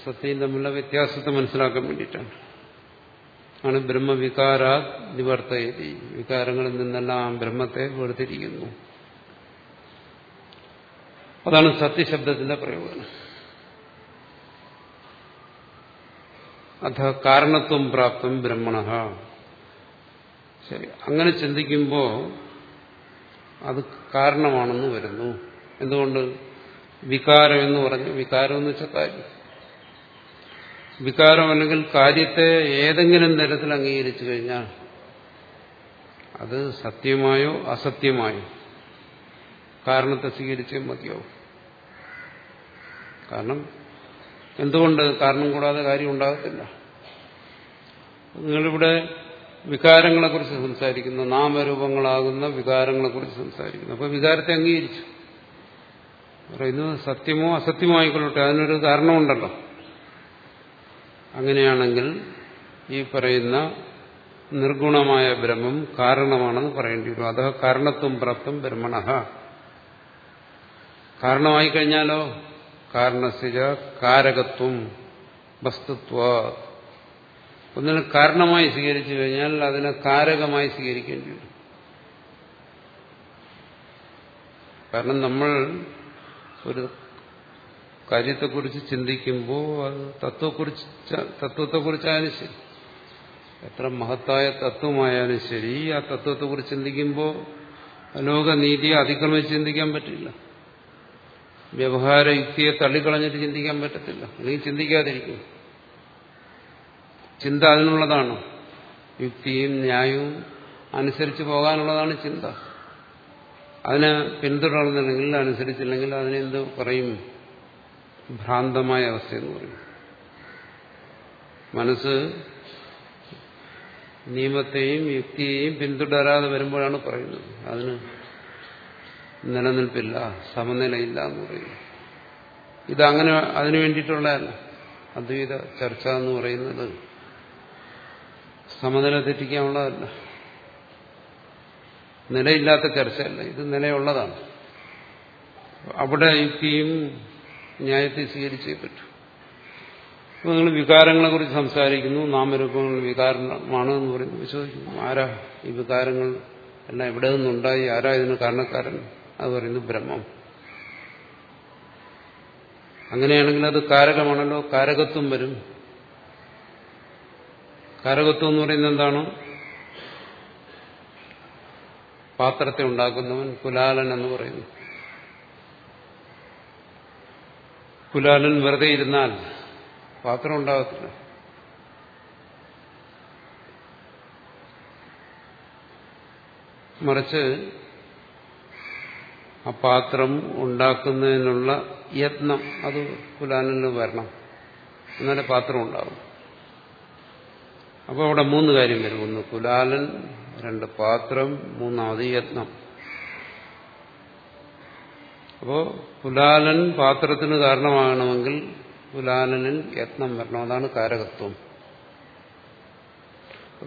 സത്യയും തമ്മിലുള്ള വ്യത്യാസത്തെ മനസ്സിലാക്കാൻ വേണ്ടിയിട്ടാണ്. ആണ് ബ്രഹ്മവികാരാ നിവർത്തയതി വികാരങ്ങളിൽ നിന്നെല്ലാം ബ്രഹ്മത്തെ വേർതിരിക്കുന്നു. അതാണ് സത്യശബ്ദത്തിന്റെ പ്രയോജനം അഥ കാരണത്വം പ്രാപ്തം ബ്രഹ്മണ. ശരി അങ്ങനെ ചിന്തിക്കുമ്പോൾ അത് കാരണമാണെന്ന് വരുന്നു. എന്തുകൊണ്ട്? വികാരം എന്ന് പറഞ്ഞു വികാരം എന്ന് വെച്ചാൽ കാര്യം. വികാരം അല്ലെങ്കിൽ കാര്യത്തെ ഏതെങ്കിലും തരത്തിൽ അംഗീകരിച്ചു കഴിഞ്ഞാൽ അത് സത്യമായോ അസത്യമായോ കാരണത്തെ സ്വീകരിച്ചേ മതിയോ കാരണം എന്തുകൊണ്ട് കാരണം കൂടാതെ കാര്യം ഉണ്ടാകത്തില്ല? നിങ്ങളിവിടെ വികാരങ്ങളെക്കുറിച്ച് സംസാരിക്കുന്നു നാമരൂപങ്ങളാകുന്ന വികാരങ്ങളെക്കുറിച്ച് സംസാരിക്കുന്നു. അപ്പോൾ വികാരത്തെ അംഗീകരിച്ചു. പറയുന്നത് സത്യമോ അസത്യമോ ആയിക്കൊള്ളട്ടെ അതിനൊരു കാരണമുണ്ടല്ലോ. അങ്ങനെയാണെങ്കിൽ ഈ പറയുന്ന നിർഗുണമായ ബ്രഹ്മം കാരണമാണെന്ന് പറയേണ്ടി വരും. അതോ കാരണത്വം പ്രാപ്തം ബ്രഹ്മണ കാരണമായി കഴിഞ്ഞാലോ കാരണസിജ കാരകത്വം വസ്തുത്വ. ഒന്നിനെ കാരണമായി സ്വീകരിച്ചു കഴിഞ്ഞാൽ അതിനെ കാരകമായി സ്വീകരിക്കേണ്ടി വരും. കാരണം നമ്മൾ ഒരു കാര്യത്തെക്കുറിച്ച് ചിന്തിക്കുമ്പോൾ അത് തത്വക്കുറിച്ച് തത്വത്തെക്കുറിച്ചായാലും ശരി. എത്ര മഹത്തായ തത്വമായാലും ശരി ആ തത്വത്തെക്കുറിച്ച് ചിന്തിക്കുമ്പോൾ ലോകനീതിയെ അതിക്രമിച്ച് ചിന്തിക്കാൻ പറ്റില്ല. വ്യവഹാര യുക്തിയെ തള്ളിക്കളഞ്ഞിട്ട് ചിന്തിക്കാൻ പറ്റത്തില്ല. അല്ലെങ്കിൽ ചിന്തിക്കാതിരിക്കും. ചിന്ത അതിനുള്ളതാണ്. യുക്തിയും ന്യായവും അനുസരിച്ച് പോകാനുള്ളതാണ് ചിന്ത. അതിനെ പിന്തുടർന്നില്ലെങ്കിൽ അനുസരിച്ചില്ലെങ്കിൽ അതിനെന്ത് പറയും? ഭ്രാന്തമായ അവസ്ഥയെന്ന് പറയും മനസ്സ് നിയമത്തെയും യുക്തിയെയും പിന്തുടരാതെ വരുമ്പോഴാണ് പറയുന്നത്. അതിന് നിലനിൽപ്പില്ല സമനിലയില്ല എന്ന് പറയും ഇതങ്ങനെ അതിനു വേണ്ടിയിട്ടുള്ളതല്ല. അദ്വൈത ചർച്ച എന്ന് പറയുന്നത് സമനില തെറ്റിക്കാനുള്ളതല്ല. നിലയില്ലാത്ത ചർച്ചയല്ല. ഇത് നിലയുള്ളതാണ്. അവിടെ യുക്തിയും ന്യായത്തെ സ്വീകരിച്ചേ പറ്റൂ. ഇപ്പൊ നിങ്ങൾ വികാരങ്ങളെ കുറിച്ച് സംസാരിക്കുന്നു. നാമരൂപങ്ങൾ വികാരമാണ് എന്ന് പറയുന്നു. വിശ്വസിക്കുന്നു. ആരാ ഈ വികാരങ്ങൾ? എല്ലാം എവിടെ നിന്നുണ്ടായി? ആരാ ഇതിന് കാരണക്കാരൻ? അത് പറയുന്നു ബ്രഹ്മം. അങ്ങനെയാണെങ്കിൽ അത് കാരകമാണല്ലോ. കാരകത്വം വരും. കാരകത്വം എന്ന് പറയുന്നത് എന്താണ്? പാത്രത്തെ ഉണ്ടാക്കുന്നവൻ കുലാലൻ എന്ന് പറയുന്നു. കുലാലൻ വെറുതെ ഇരുന്നാൽ പാത്രം ഉണ്ടാകത്തില്ല. മറിച്ച് ആ പാത്രം ഉണ്ടാക്കുന്നതിനുള്ള യത്നം അത് കുലാലിന് വരണം. എന്നാലേ പാത്രം ഉണ്ടാവും. അപ്പോൾ അവിടെ മൂന്ന് കാര്യം വരും. ഒന്ന് കുലാലൻ രണ്ട് പാത്രം മൂന്നാമത് യത്നം. അപ്പോ പുലാലൻ പാത്രത്തിന് കാരണമാകണമെങ്കിൽ പുലാലനൻ യത്നം വരണം. അതാണ് കാരകത്വം.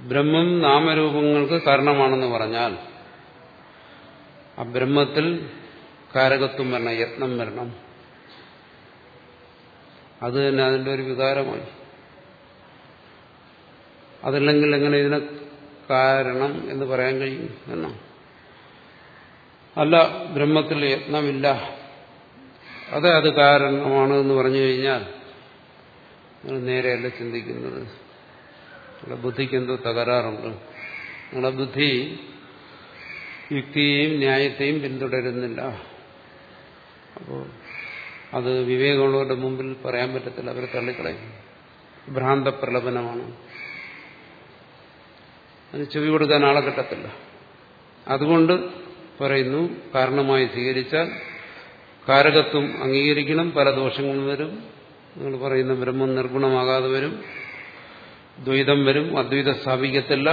ബ്രഹ്മം നാമരൂപങ്ങൾക്ക് കാരണമാണെന്ന് പറഞ്ഞാൽ ആ ബ്രഹ്മത്തിൽ കാരകത്വം വരണം യത്നം വരണം. അത് തന്നെ അതിന്റെ ഒരു വികാരമായി. അതല്ലെങ്കിൽ എങ്ങനെ ഇതിനെ കാരണം എന്ന് പറയാൻ കഴിയും എന്നാ? അല്ല ബ്രഹ്മത്തിൽ യത്നമില്ല. അതെ അത് കാരണമാണ് എന്ന് പറഞ്ഞു കഴിഞ്ഞാൽ നിങ്ങൾ നേരെയല്ല ചിന്തിക്കുന്നത്. നിങ്ങളുടെ ബുദ്ധിക്ക് എന്തോ തകരാറുണ്ട്. നിങ്ങളുടെ ബുദ്ധി യുക്തിയെയും ന്യായത്തെയും പിന്തുടരുന്നില്ല. അപ്പോൾ അത് വിവേകമുള്ളവരുടെ മുമ്പിൽ പറയാൻ പറ്റത്തില്ല. അവരെ തള്ളിക്കളയും. ഭ്രാന്തപ്രലപനമാണ്. അതിന് ചെവി കൊടുക്കാൻ ആളെ കിട്ടത്തില്ല. അതുകൊണ്ട് പറയുന്നു കാരണമായി സ്വീകരിച്ചാൽ കാരകത്വം അംഗീകരിക്കണം പല ദോഷങ്ങളും വരും നിങ്ങൾ പറയുന്ന ബ്രഹ്മം നിർഗുണമാകാതെ വരും ദ്വൈതം വരും അദ്വൈതം സ്ഥാപിക്കത്തില്ല.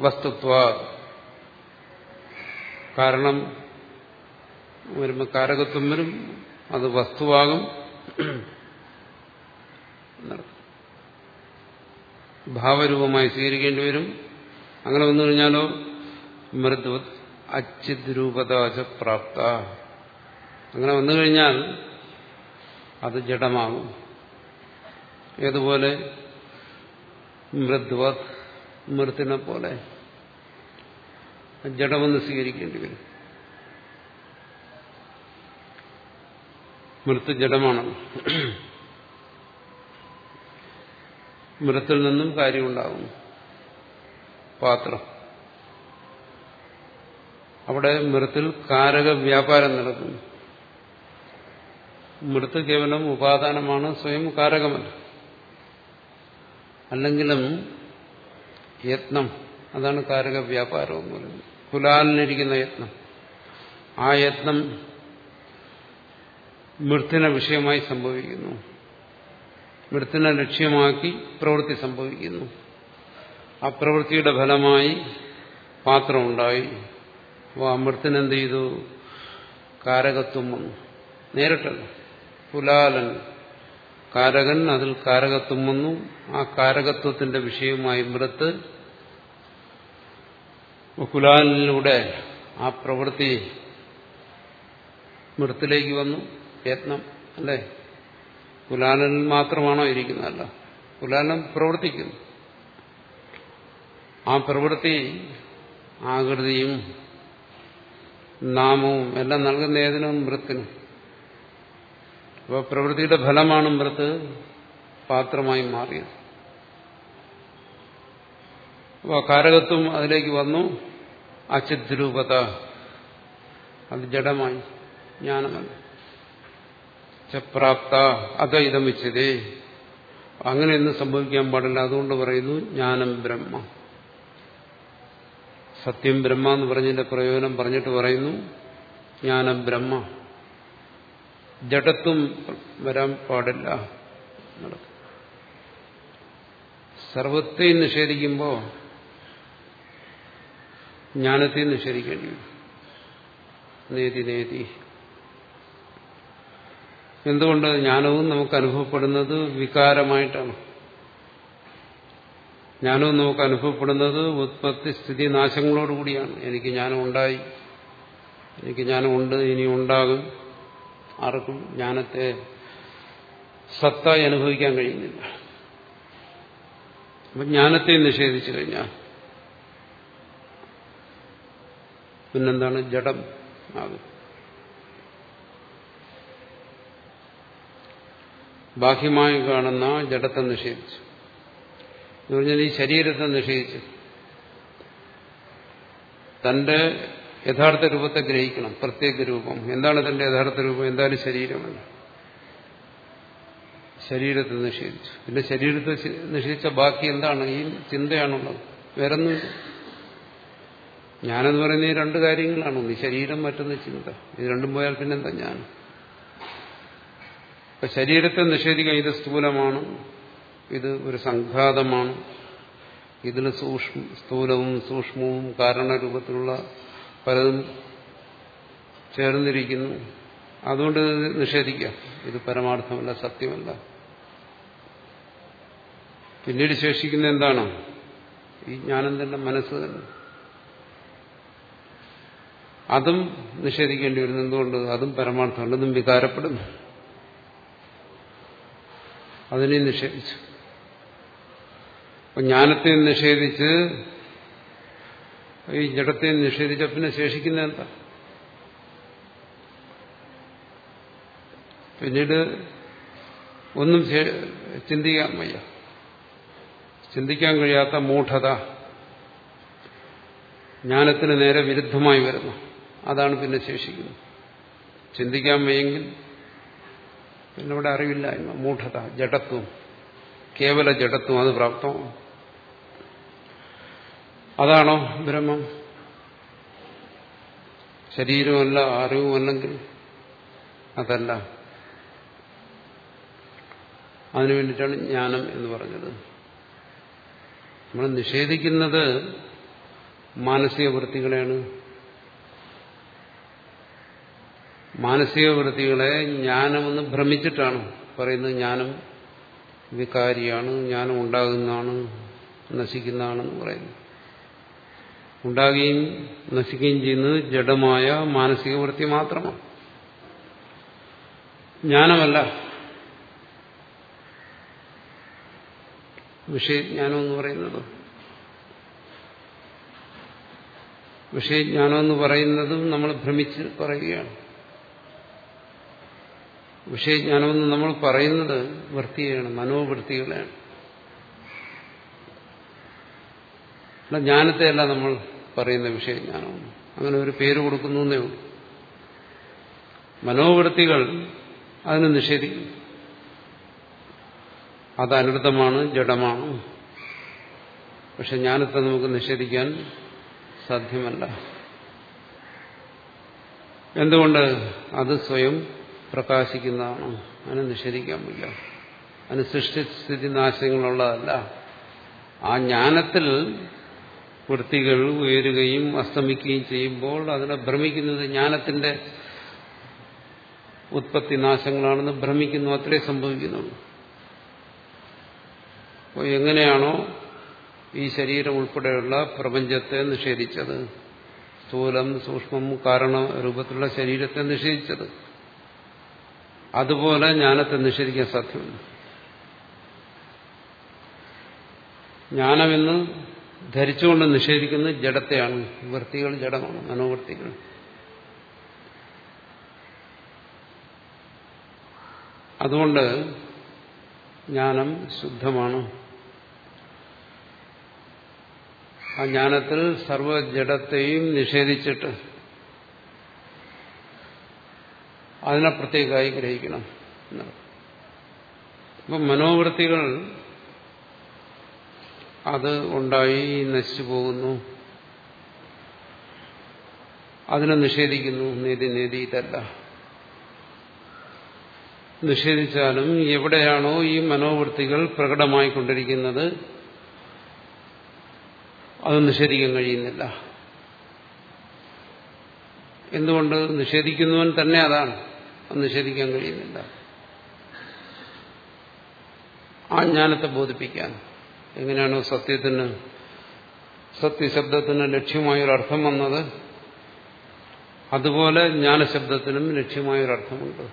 വസ്തുത്വ കാരണം വരുമ്പോൾ കാരകത്വം വരും അത് വസ്തുവാകും. ഭാവരൂപമായി സ്വീകരിക്കേണ്ടി വരും. അങ്ങനെ വന്നു കഴിഞ്ഞാലോ? മൃദ്വത് അച്ഛിത് പ്രാപ്ത. അങ്ങനെ വന്നു കഴിഞ്ഞാൽ അത് ജഡമാകും. ഏതുപോലെ? മൃദ്വത് മൃത്തിനെ പോലെ. ജഡമെന്ന് സ്വീകരിക്കേണ്ടി വരും. മൃത്ത് ജഡമാണ് മൃത്തിൽ നിന്നും കാര്യമുണ്ടാകുന്നു. പാത്രം. അവിടെ മൃത്തിൽ കാരക വ്യാപാരം നടക്കുന്നു. മൃത്ത് കേവലം ഉപാദാനമാണ് സ്വയം കാരകമല്ല. അല്ലെങ്കിലും യത്നം അതാണ് കാരക വ്യാപാരം എന്ന് പറയുന്നത്. കുലാലിനിരിക്കുന്ന യത്നം. ആ യത്നം മൃത്തിനെ വിഷയമായി സംഭവിക്കുന്നു. മൃത്തിനെ ലക്ഷ്യമാക്കി പ്രവൃത്തി സംഭവിക്കുന്നു. ആ പ്രവൃത്തിയുടെ ഫലമായി പാത്രമുണ്ടായി. അപ്പോൾ ആ മൃത്തിനെന്ത് ചെയ്തു? കാരകത്വം വന്നു. നേരിട്ടല്ല. പുലാലൻ കാരകൻ അതിൽ കാരകത്വം വന്നു. ആ കാരകത്വത്തിന്റെ വിഷയമായി മൃത്ത് കുലാലിലൂടെ ആ പ്രവൃത്തി മൃത്തിലേക്ക് വന്നു. യത്നം അല്ലേ? കുലാലനിൽ മാത്രമാണോ ഇരിക്കുന്നതല്ല. കുലാലൻ പ്രവർത്തിക്കുന്നു. ആ പ്രവൃത്തി ആകൃതിയും നാമവും എല്ലാം നൽകുന്ന ഏതിനും മൃത്തിനും അപ്പോൾ പ്രവൃത്തിയുടെ ഫലമാണ് മൃത്ത് പാത്രമായി മാറിയത്. അപ്പോൾ കാരകത്വം അതിലേക്ക് വന്നു. അച്ചിദ്രൂപത അത് ജഡമായി ജ്ഞാനമല്ല. പ്രാപ്ത അത വെച്ചതേ. അങ്ങനെയൊന്നും സംഭവിക്കാൻ പാടില്ല. അതുകൊണ്ട് പറയുന്നു ജ്ഞാനം ബ്രഹ്മ. സത്യം ബ്രഹ്മ എന്ന് പറഞ്ഞതിന്റെ പ്രയോജനം പറഞ്ഞിട്ട് പറയുന്നു ജ്ഞാനം ബ്രഹ്മ. ജഡത്വം വരാൻ പാടില്ല. സർവത്തെയും നിഷേധിക്കുമ്പോൾ ജ്ഞാനത്തെ നിഷേധിക്കേണ്ടി വരും. നേതി നേതി. എന്തുകൊണ്ട് ജ്ഞാനവും നമുക്ക് അനുഭവപ്പെടുന്നത് വികാരമായിട്ടാണ്? ജ്ഞാനവും നമുക്ക് അനുഭവപ്പെടുന്നത് ഉത്പത്തി സ്ഥിതി നാശങ്ങളോടുകൂടിയാണ് എനിക്ക് ജ്ഞാനം ഉണ്ടായി. എനിക്ക് ജ്ഞാനമുണ്ട് ഇനി ഉണ്ടാകും. ആർക്കും ജ്ഞാനത്തെ സത്തായി അനുഭവിക്കാൻ കഴിയുന്നില്ല. അപ്പം ജ്ഞാനത്തെ നിഷേധിച്ചു കഴിഞ്ഞാൽ പിന്നെന്താണ്? ജഡം ആകും. ബാഹ്യമായി കാണുന്ന ജഡത്തെ നിഷേധിച്ചു. എന്ന് പറഞ്ഞാൽ ഈ ശരീരത്തെ നിഷേധിച്ചു. തന്റെ യഥാർത്ഥ രൂപത്തെ ഗ്രഹിക്കണം പ്രത്യേക രൂപം. എന്താണ് തന്റെ യഥാർത്ഥ രൂപം? എന്തായാലും ശരീരമല്ല ശരീരത്തെ നിഷേധിച്ചു. പിന്നെ ശരീരത്തെ നിഷേധിച്ച ബാക്കി എന്താണ്? ഈ ചിന്തയാണുള്ളത്. വേറെ ഞാനെന്ന് പറയുന്ന ഈ രണ്ട് കാര്യങ്ങളാണ്. ഈ ശരീരം മറ്റൊന്ന് ചിന്ത. ഇത് രണ്ടും പോയാൽ പിന്നെന്താ ഞാൻ? ഇപ്പൊ ശരീരത്തെ നിഷേധിക്കാൻ ഇത് സ്ഥൂലമാണ് ഇത് ഒരു സംഘാതമാണ്. ഇതിന് സൂക്ഷ്മ സ്ഥൂലവും സൂക്ഷ്മവും കാരണരൂപത്തിലുള്ള പലതും ചേർന്നിരിക്കുന്നു. അതുകൊണ്ട് നിഷേധിക്കാം ഇത് പരമാർത്ഥമല്ല സത്യമല്ല. പിന്നീട് ശേഷിക്കുന്ന എന്താണ്? ഈ ജ്ഞാനം തന്നെ മനസ്സ് തന്നെ. അതും നിഷേധിക്കേണ്ടി വരുന്നു. എന്തുകൊണ്ട്? അതും പരമാർത്ഥമല്ലെന്നും വികാരപ്പെടുന്നു. അതിനെ നിഷേധിച്ചു. അപ്പൊ ജ്ഞാനത്തെ നിഷേധിച്ച് ഈ ജഡത്തെ നിഷേധിച്ച പിന്നെ ശേഷിക്കുന്ന എന്താ? പിന്നീട് ഒന്നും ചിന്തിക്കാൻ വയ്യ. ചിന്തിക്കാൻ കഴിയാത്ത മൂഢത ജ്ഞാനത്തിന് നേരെ വിരുദ്ധമായി വരുന്നു. അതാണ് പിന്നെ ശേഷിക്കുന്നത്. ചിന്തിക്കാൻ വയ്യെങ്കിൽ പിന്നെ ഇവിടെ അറിവില്ലായ്മ മൂഢത ജഡത്വം. കേവല ജഡത്വം അത് പ്രാപ്തം. അതാണോ ബ്രഹ്മം ശരീരമല്ല അറിവുമല്ലെങ്കിൽ അതല്ല. അതിനു വേണ്ടിയിട്ടാണ് ജ്ഞാനം എന്ന് പറഞ്ഞത്. നമ്മൾ നിഷേധിക്കുന്നത് മാനസിക വൃത്തികളെയാണ്. മാനസിക വൃത്തികളെ ജ്ഞാനമെന്ന് ഭ്രമിച്ചിട്ടാണ് പറയുന്നത് ജ്ഞാനം വികാരിയാണ് ജ്ഞാനം ഉണ്ടാകുന്നതാണ് നശിക്കുന്നതാണെന്ന് പറയുന്നു ഉണ്ടാകുകയും നശിക്കുകയും ചെയ്യുന്നത് ജഡമായ മാനസിക വൃത്തി മാത്രമാണ്. ജ്ഞാനമല്ല. വിഷയജ്ഞാനം എന്ന് പറയുന്നത്. വിഷയജ്ഞാനം എന്ന് പറയുന്നതും നമ്മൾ ഭ്രമിച്ച് പറയുകയാണ്. വിഷയജ്ഞാനമെന്ന് നമ്മൾ പറയുന്നത് വൃത്തിയാണ് മനോവൃത്തികളെയാണ്. ജ്ഞാനത്തെയല്ല നമ്മൾ പറയുന്ന വിഷയജ്ഞാനമാണ്. അങ്ങനെ ഒരു പേര് കൊടുക്കുന്നു എന്നേ ഉള്ളൂ. മനോവൃത്തികൾ അതിന് നിഷേധിക്കും അത് അനുദ്ധമാണ് ജഡമാണ്. പക്ഷെ ജ്ഞാനത്തെ നമുക്ക് നിഷേധിക്കാൻ സാധ്യമല്ല. എന്തുകൊണ്ട്? അത് സ്വയം പ്രകാശിക്കുന്നതാണ് അതിനെ നിഷേധിക്കാൻ വയ്യ അതിന് സൃഷ്ടിസ്ഥിതി നാശങ്ങളുള്ളതല്ല. ആ ജ്ഞാനത്തിൽ വൃത്തികൾ ഉയരുകയും അസ്തമിക്കുകയും ചെയ്യുമ്പോൾ അതിനെ ഭ്രമിക്കുന്നത് ജ്ഞാനത്തിന്റെ ഉത്പത്തി നാശങ്ങളാണെന്ന് ഭ്രമിക്കുന്നു. അത്രേ സംഭവിക്കുന്നുള്ളൂ. അപ്പോൾ എങ്ങനെയാണോ ഈ ശരീരം ഉൾപ്പെടെയുള്ള പ്രപഞ്ചത്തെ നിഷേധിച്ചത്. സ്ഥൂലം സൂക്ഷ്മം കാരണ രൂപത്തിലുള്ള ശരീരത്തെ നിഷേധിച്ചത്. അതുപോലെ ജ്ഞാനത്തെ നിഷേധിക്കാൻ സാധ്യമല്ല ജ്ഞാനമെന്ന് ധരിച്ചുകൊണ്ട് നിഷേധിക്കുന്നത് ജഡത്തെയാണ് വൃത്തികൾ ജഡമാണ് മനോവൃത്തികൾ. അതുകൊണ്ട് ജ്ഞാനം ശുദ്ധമാണ്. ആ ജ്ഞാനത്തിൽ സർവജഡത്തെയും നിഷേധിച്ചിട്ട് അതിനെ പ്രത്യേകമായി ഗ്രഹിക്കണം എന്നാണ് അപ്പം മനോവൃത്തികൾ അത് ഉണ്ടായി നശിച്ചു പോകുന്നു. അതിനെ നിഷേധിക്കുന്നു. നീതി നേതി നിഷേധിച്ചാലും എവിടെയാണോ ഈ മനോവൃത്തികൾ പ്രകടമായിക്കൊണ്ടിരിക്കുന്നത് അത് നിഷേധിക്കാൻ കഴിയുന്നില്ല. എന്തുകൊണ്ട്? നിഷേധിക്കുന്നവൻ തന്നെ അതാണ്. നിഷേധിക്കാൻ കഴിയുന്നില്ല. ആ ജ്ഞാനത്തെ ബോധിപ്പിക്കാൻ എങ്ങനെയാണോ സത്യത്തിന് സത്യശബ്ദത്തിന് ലക്ഷ്യമായൊരർത്ഥം വന്നത് അതുപോലെ ജ്ഞാനശബ്ദത്തിനും ലക്ഷ്യമായൊരർത്ഥമുണ്ട്.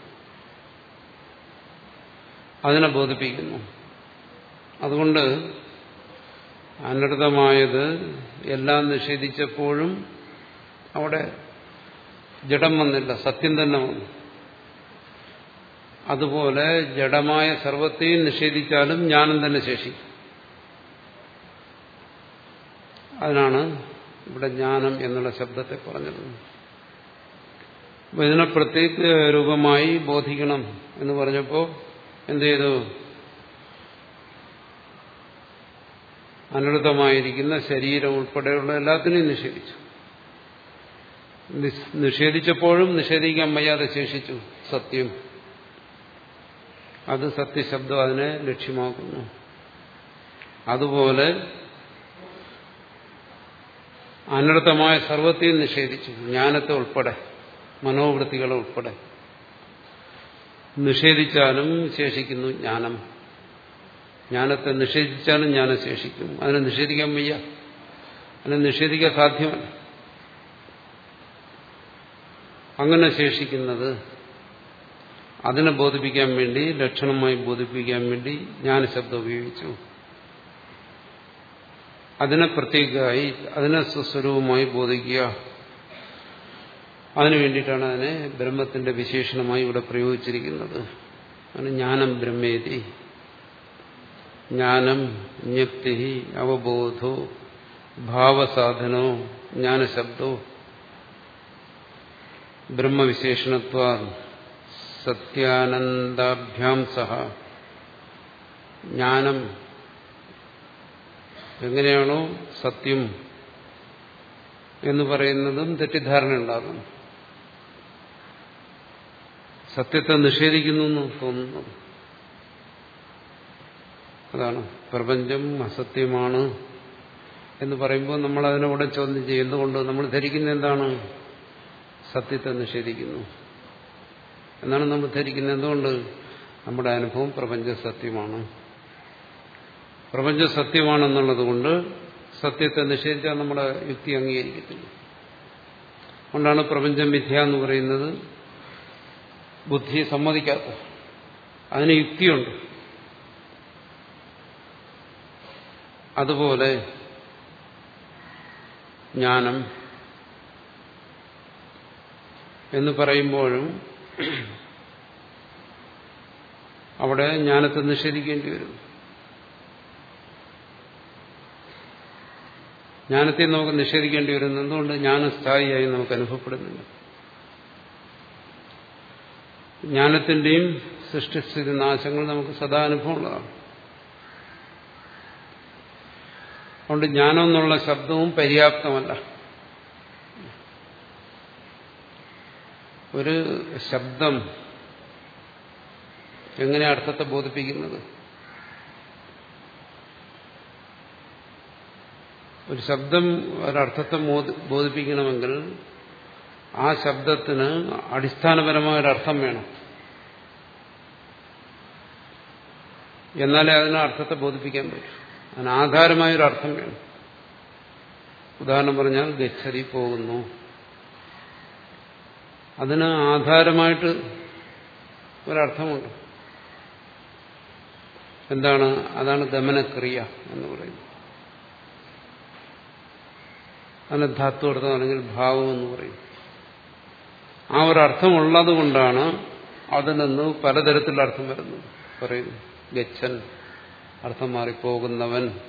അതിനെ ബോധിപ്പിക്കുന്നു. അതുകൊണ്ട് അനർത്ഥമായത് എല്ലാം നിഷേധിച്ചപ്പോഴും അവിടെ ജഡം വന്നില്ല സത്യം തന്നെ വന്നു. അതുപോലെ ജഡമായ സർവത്തെയും നിഷേധിച്ചാലും ജ്ഞാനം തന്നെ ശേഷിക്കും അതിനാണ് ഇവിടെ ജ്ഞാനം എന്നുള്ള ശബ്ദത്തെ പറഞ്ഞത്. ഇതിനെ പ്രത്യേക രൂപമായി ബോധിക്കണം എന്ന് പറഞ്ഞപ്പോൾ എന്ത് ചെയ്തു? അനർത്ഥമായിരിക്കുന്ന ശരീരം ഉൾപ്പെടെയുള്ള എല്ലാത്തിനെയും നിഷേധിച്ചു. നിഷേധിച്ചപ്പോഴും നിഷേധിക്കാൻ വയ്യാതെ ശേഷിച്ചു സത്യം. അത് സത്യശബ്ദം അതിനെ ലക്ഷ്യമാക്കുന്നു. അതുപോലെ അനർത്ഥമായ സർവത്തെയും നിഷേധിച്ചു. ജ്ഞാനത്തെ ഉൾപ്പെടെ മനോവൃത്തികളെ ഉൾപ്പെടെ. നിഷേധിച്ചാലും ശേഷിക്കുന്നു ജ്ഞാനം. ജ്ഞാനത്തെ നിഷേധിച്ചാലും ജ്ഞാനം ശേഷിക്കും. അതിനെ നിഷേധിക്കാൻ വയ്യ. അതിനെ നിഷേധിക്കാൻ സാധ്യമല്ല. അങ്ങനെ ശേഷിക്കുന്നത് അതിനെ ബോധിപ്പിക്കാൻ വേണ്ടി ലക്ഷണമായി ബോധിപ്പിക്കാൻ വേണ്ടി ജ്ഞാനശബ്ദം ഉപയോഗിച്ചു. അതിനെ പ്രത്യേകമായി അതിനെ സ്വസ്വരൂപമായി ബോധിക്കുക. അതിനു വേണ്ടിയിട്ടാണ് അതിനെ ബ്രഹ്മത്തിന്റെ വിശേഷണമായി ഇവിടെ പ്രയോഗിച്ചിരിക്കുന്നത്. ജ്ഞാനം ബ്രഹ്മേതി. ജ്ഞാനം ജ്ഞപ്തി അവബോധോ ഭാവസാധനോ ജ്ഞാനശബ്ദോ. ബ്രഹ്മവിശേഷണത്വ സത്യാനന്ദാഭ്യാം സഹ. ജ്ഞാനം. എങ്ങനെയാണോ സത്യം എന്ന് പറയുന്നതും തെറ്റിദ്ധാരണ ഉണ്ടാകുന്നു സത്യത്തെ നിഷേധിക്കുന്നു എന്ന് തോന്നുന്നു. അതാണ്. പ്രപഞ്ചം അസത്യമാണ് എന്ന് പറയുമ്പോൾ നമ്മൾ അതിനോട് ചോദ്യം ചെയ്യുന്നതുകൊണ്ട് നമ്മൾ ധരിക്കുന്ന എന്താണ്? സത്യത്തെ നിഷേധിക്കുന്നു. എന്നാണ് നമ്മൾ ധരിക്കുന്നത് എന്തുകൊണ്ട്? നമ്മുടെ അനുഭവം പ്രപഞ്ച സത്യമാണ് പ്രപഞ്ച സത്യമാണെന്നുള്ളത് കൊണ്ട് സത്യത്തെ നിഷേധിച്ചാൽ നമ്മുടെ യുക്തി അംഗീകരിക്കത്തില്ല. അതുകൊണ്ടാണ് പ്രപഞ്ചം മിഥ്യ എന്ന് പറയുന്നത് ബുദ്ധി സമ്മതിക്കാത്ത അതിന് യുക്തിയുണ്ട്. അതുപോലെ ജ്ഞാനം എന്ന് പറയുമ്പോഴും അവിടെ ജ്ഞാനത്തെ നിഷേധിക്കേണ്ടി വരും. ജ്ഞാനത്തെ നമുക്ക് നിഷേധിക്കേണ്ടി വരുന്നത് എന്തുകൊണ്ട്? ജ്ഞാനം സ്ഥായിയായി നമുക്ക് അനുഭവപ്പെടുന്നില്ല. ജ്ഞാനത്തിന്റെയും സൃഷ്ടിസ്ഥിതി നാശങ്ങൾ നമുക്ക് സദാ അനുഭവമുള്ളതാണ്. അതുകൊണ്ട് ജ്ഞാനം എന്നുള്ള ശബ്ദവും പര്യാപ്തമല്ല. ഒരു ശബ്ദം എങ്ങനെ അർത്ഥത്തെ ബോധിപ്പിക്കുന്നത്? ഒരു ശബ്ദം ഒരർത്ഥത്തെ ബോധിപ്പിക്കണമെങ്കിൽ ആ ശബ്ദത്തിന് അടിസ്ഥാനപരമായ ഒരർത്ഥം വേണം. എന്നാലേ അതിന് അർത്ഥത്തെ ബോധിപ്പിക്കാൻ പറ്റും. അതിന് ആധാരമായൊരർത്ഥം വേണം. ഉദാഹരണം പറഞ്ഞാൽ ഗച്ഛതി പോകുന്നു. അതിന് ആധാരമായിട്ട് ഒരർത്ഥമുണ്ട്. എന്താണ്? അതാണ് ഗമനക്രിയ എന്ന് പറയുന്നത്. അതിന് ധാത്തു അർത്ഥമാണെങ്കിൽ ഭാവം എന്ന് പറയും ആ ഒരു അർത്ഥമുള്ളത് കൊണ്ടാണ് അതിൽ നിന്ന് പലതരത്തിലുള്ള അർത്ഥം വരുന്നത്. പറയുന്നു ഗച്ഛൻ അർത്ഥം മാറിപ്പോകുന്നവൻ.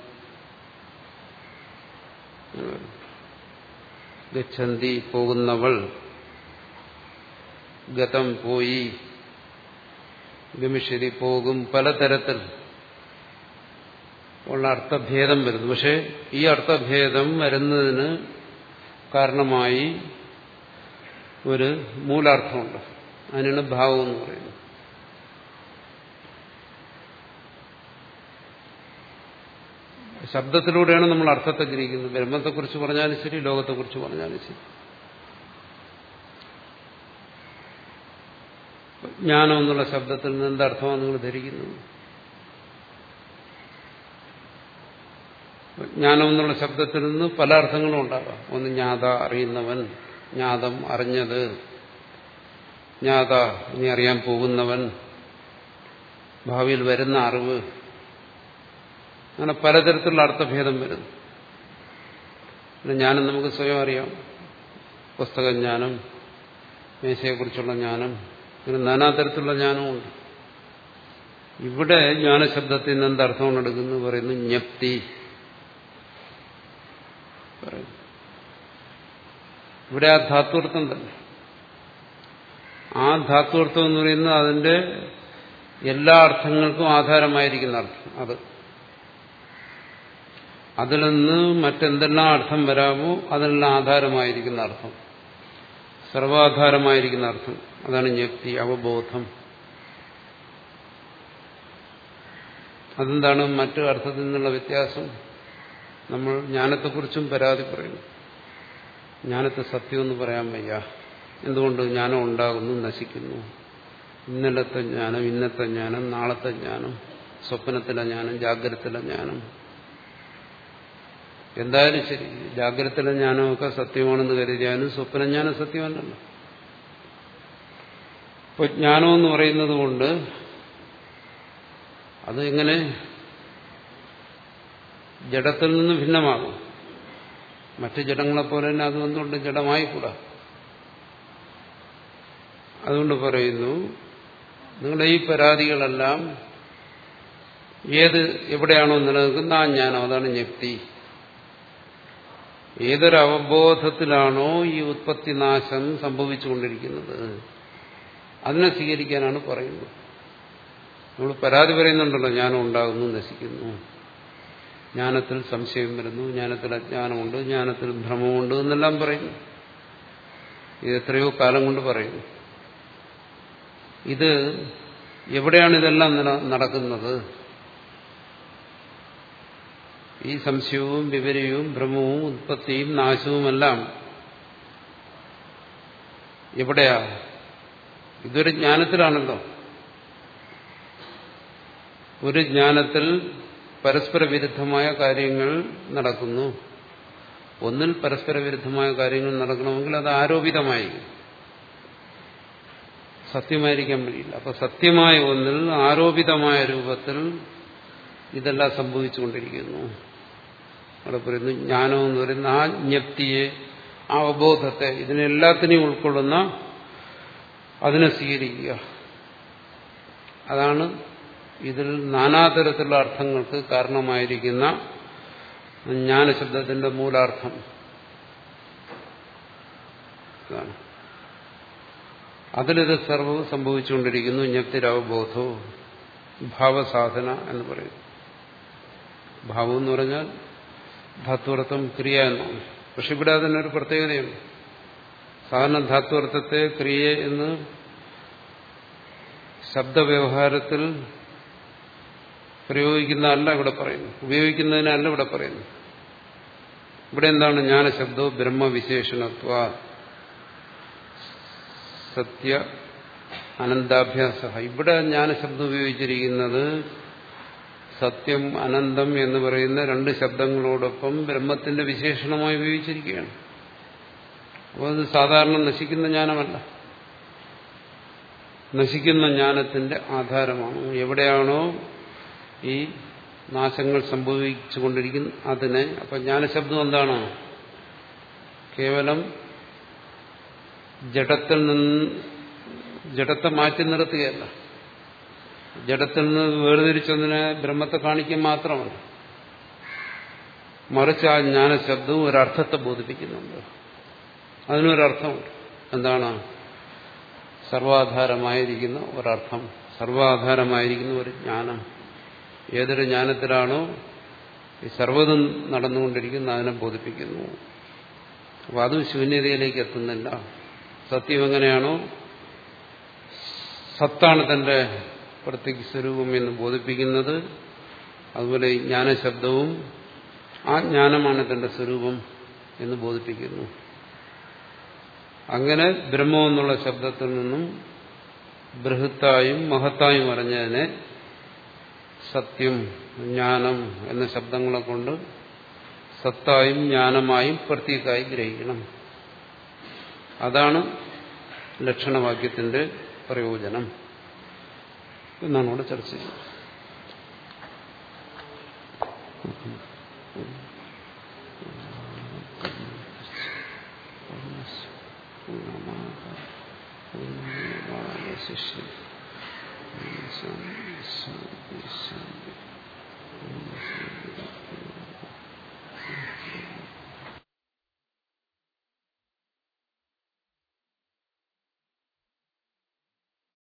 ഗച്ഛന്തി പോകുന്നവൾ. ഗതം പോയി. ഗമിശ്ശേരി പോകും പലതരത്തിൽ. ഉള്ള അർത്ഥഭേദം വരുന്നു. പക്ഷെ ഈ അർത്ഥഭേദം വരുന്നതിന് കാരണമായി ഒരു മൂലാർത്ഥമുണ്ട്. അതിനാണ് ഭാവം എന്ന് പറയുന്നത്. ശബ്ദത്തിലൂടെയാണ് നമ്മൾ അർത്ഥത്തെ ഗ്രഹിക്കുന്നത്. ബ്രഹ്മത്തെക്കുറിച്ച് പറഞ്ഞാലും ശരി ലോകത്തെക്കുറിച്ച് പറഞ്ഞാലും ശരി. ജ്ഞാനം എന്നുള്ള ശബ്ദത്തിൽ നിന്ന് എന്തർത്ഥമാണ് നിങ്ങൾ ധരിക്കുന്നത്? ജ്ഞാനം എന്നുള്ള ശബ്ദത്തിൽ നിന്ന് പല അർത്ഥങ്ങളും ഉണ്ടാവാം. ഒന്ന് ജ്ഞാത അറിയുന്നവൻ ജ്ഞാതം അറിഞ്ഞത്. ജ്ഞാത ഇനി അറിയാൻ പോകുന്നവൻ. ഭാവിയിൽ വരുന്ന അറിവ്. അങ്ങനെ പലതരത്തിലുള്ള അർത്ഥഭേദം വരുന്നു പിന്നെ ജ്ഞാനം നമുക്ക് സ്വയം അറിയാം. പുസ്തകജ്ഞാനം മേശയെക്കുറിച്ചുള്ള ജ്ഞാനം അങ്ങനെ നാനാതരത്തിലുള്ള ജ്ഞാനമുണ്ട് ഇവിടെ ജ്ഞാനശബ്ദത്തിൽ നിന്ന് എന്തർത്ഥമാണ് എടുക്കുന്നു പറയുന്നു ജ്ഞപ്തി. ഇവിടെ ആ ധാത്വർത്ഥം തന്നെ. ആ ധാത്വർത്ഥം എന്ന് പറയുന്നത് അതിന്റെ എല്ലാ അർത്ഥങ്ങൾക്കും ആധാരമായിരിക്കുന്ന അർത്ഥം. അത്. അതിൽ നിന്ന് മറ്റെന്തെല്ലാം അർത്ഥം വരാമോ അതിനെല്ലാം ആധാരമായിരിക്കുന്ന അർത്ഥം. സർവാധാരമായിരിക്കുന്ന അർത്ഥം. അതാണ് ജ്ഞപ്തി അവബോധം. അതെന്താണ്? മറ്റു അർത്ഥത്തിൽ നിന്നുള്ള വ്യത്യാസം നമ്മൾ ജ്ഞാനത്തെക്കുറിച്ചും പരാതി പറയുന്നു. ജ്ഞാനത്തെ സത്യമെന്ന് പറയാൻ വയ്യ. എന്തുകൊണ്ട്? ജ്ഞാനം ഉണ്ടാകുന്നു നശിക്കുന്നു. ഇന്നലത്തെ ജ്ഞാനം ഇന്നത്തെ ജ്ഞാനം നാളത്തെ ജ്ഞാനം സ്വപ്നത്തിലെ ജ്ഞാനം ജാഗ്രതത്തിലെ ജ്ഞാനം. എന്തായാലും ശരി. ജാഗ്രത ജ്ഞാനമൊക്കെ സത്യമാണെന്ന് കരുതിയാലും സ്വപ്നജ്ഞാനം സത്യമല്ലല്ലോ. ഇപ്പൊ ജ്ഞാനമെന്ന് പറയുന്നത് കൊണ്ട് അത് എങ്ങനെ ജഡത്തിൽ നിന്ന് ഭിന്നമാകും. മറ്റ് ജഡങ്ങളെപ്പോലെ തന്നെ അത് എന്തുകൊണ്ട് ജഡമായിക്കൂടാ. അതുകൊണ്ട് പറയുന്നു നിങ്ങളുടെ ഈ പരാതികളെല്ലാം ഏത് എവിടെയാണോ നിലനിൽക്കുന്ന ആ ജ്ഞാനം അതാണ് ജ്ഞപ്തി ഏതൊരു ഈ ഈ ഉത്പത്തിനാശം സംഭവിച്ചുകൊണ്ടിരിക്കുന്നത്? അതിനെ സ്വീകരിക്കാനാണ് പറയുന്നത്. നമ്മൾ പരാതി പറയുന്നുണ്ടല്ലോ ജ്ഞാനം ഉണ്ടാകുന്നു നശിക്കുന്നു. ജ്ഞാനത്തിൽ സംശയം വരുന്നു ജ്ഞാനത്തിൽ അജ്ഞാനമുണ്ട് ജ്ഞാനത്തിൽ ഭ്രമമുണ്ട് എന്നെല്ലാം പറയുന്നു. ഇത് എത്രയോ കാലം കൊണ്ട് പറയുന്നു. ഇത് എവിടെയാണ് ഇതെല്ലാം നടക്കുന്നത്? ഈ സംശയവും വിവരവും ഭ്രമവും ഉത്പത്തിയും നാശവുമെല്ലാം എവിടെയാ? ഇതൊരു ജ്ഞാനത്തിലാണല്ലോ. ഒരു ജ്ഞാനത്തിൽ പരസ്പര വിരുദ്ധമായ കാര്യങ്ങൾ നടക്കുന്നു. ഒന്നിൽ പരസ്പര വിരുദ്ധമായ കാര്യങ്ങൾ നടക്കണമെങ്കിൽ അത് ആരോപിതമായി സത്യമായിരിക്കാൻ കഴിയില്ല. അപ്പൊ സത്യമായ ഒന്നിൽ ആരോപിതമായ രൂപത്തിൽ ഇതെല്ലാം സംഭവിച്ചുകൊണ്ടിരിക്കുന്നു. അവിടെ പറയുന്നു ജ്ഞാനം എന്ന് പറയുന്ന ആ ജ്ഞപ്തിയെ ആ അവബോധത്തെ ഇതിനെല്ലാത്തിനെയും ഉൾക്കൊള്ളുന്ന അതിനെ സ്വീകരിക്കുക. അതാണ് ഇതിൽ നാനാതരത്തിലുള്ള അർത്ഥങ്ങൾക്ക് കാരണമായിരിക്കുന്ന ജ്ഞാനശബ്ദത്തിന്റെ മൂലാർത്ഥം. ഇതാണ് അതിലിത് സർവ സംഭവിച്ചുകൊണ്ടിരിക്കുന്നു ജ്ഞപ്തിരവബോധവും ഭാവസാധന എന്ന് പറയും ഭാവം എന്ന് പറഞ്ഞാൽ ധാത്വർത്ഥം ക്രിയ എന്നാണ് പക്ഷെ ഇവിടെ അതിനൊരു പ്രത്യേകതയുണ്ട്. സാധാരണ ധാത്വർത്ഥത്തെ ക്രിയ എന്ന് ശബ്ദവ്യവഹാരത്തിൽ പ്രയോഗിക്കുന്നതല്ല ഇവിടെ പറയുന്നു ഉപയോഗിക്കുന്നതിനല്ല ഇവിടെ പറയുന്നു ഇവിടെ എന്താണ് ജ്ഞാനശബ്ദോ ബ്രഹ്മവിശേഷണത്വ? സത്യ അനന്താഭ്യാസ. ഇവിടെ ജ്ഞാനശബ്ദം ഉപയോഗിച്ചിരിക്കുന്നത് സത്യം അനന്തം എന്ന് പറയുന്ന രണ്ട് ശബ്ദങ്ങളോടൊപ്പം ബ്രഹ്മത്തിന്റെ വിശേഷണമായി ഉപയോഗിച്ചിരിക്കുകയാണ്. അപ്പോൾ അത് സാധാരണ നശിക്കുന്ന ജ്ഞാനമല്ല. നശിക്കുന്ന ജ്ഞാനത്തിന്റെ ആധാരമാണ്. എവിടെയാണോ ഈ നാശങ്ങൾ സംഭവിച്ചു സംഭവിച്ചുകൊണ്ടിരിക്കുന്ന അതിനെ. അപ്പൊ ജ്ഞാനശബ്ദം എന്താണ്? കേവലം ജഡത്തിൽ നിന്ന് ജഡത്തെ മാറ്റി നിർത്തുകയല്ല. ജഡത്തിൽ നിന്ന് വേർതിരിച്ചതിനെ ബ്രഹ്മത്തെ കാണിക്കാൻ മാത്രമല്ല. മറിച്ച് ആ ജ്ഞാനശബ്ദവും ഒരർത്ഥത്തെ ബോധിപ്പിക്കുന്നുണ്ട്. അതിനൊരർത്ഥമുണ്ട്. എന്താണ്? സർവാധാരമായിരിക്കുന്ന ഒരർത്ഥം സർവാധാരമായിരിക്കുന്ന ഒരു ജ്ഞാനം. ഏതൊരു ജ്ഞാനത്തിലാണോ ഈ സർവതും നടന്നുകൊണ്ടിരിക്കുന്ന അതിനെ ബോധിപ്പിക്കുന്നു. അപ്പോൾ അതും ശൂന്യതയിലേക്ക് എത്തുന്നില്ല. സത്യം എങ്ങനെയാണോ? സത്താണ് തന്റെ പ്രത്യേക സ്വരൂപം എന്ന് ബോധിപ്പിക്കുന്നത് അതുപോലെ ജ്ഞാനശബ്ദവും ആ ജ്ഞാനമാണ് തന്റെ സ്വരൂപം എന്ന് ബോധിപ്പിക്കുന്നു. അങ്ങനെ ബ്രഹ്മം എന്നുള്ള ശബ്ദത്തിൽ നിന്നും ബൃഹത്തായും മഹത്തായും അറിഞ്ഞതിനെ സത്യം ജ്ഞാനം എന്ന ശബ്ദങ്ങളെ കൊണ്ട് സത്തായും ജ്ഞാനമായും പ്രത്യേകമായി ഗ്രഹിക്കണം. അതാണ് ലക്ഷണവാക്യത്തിന്റെ പ്രയോജനം. എന്നാണ് ഇവിടെ ചർച്ച ചെയ്യുന്നത്. ശിഷ്യ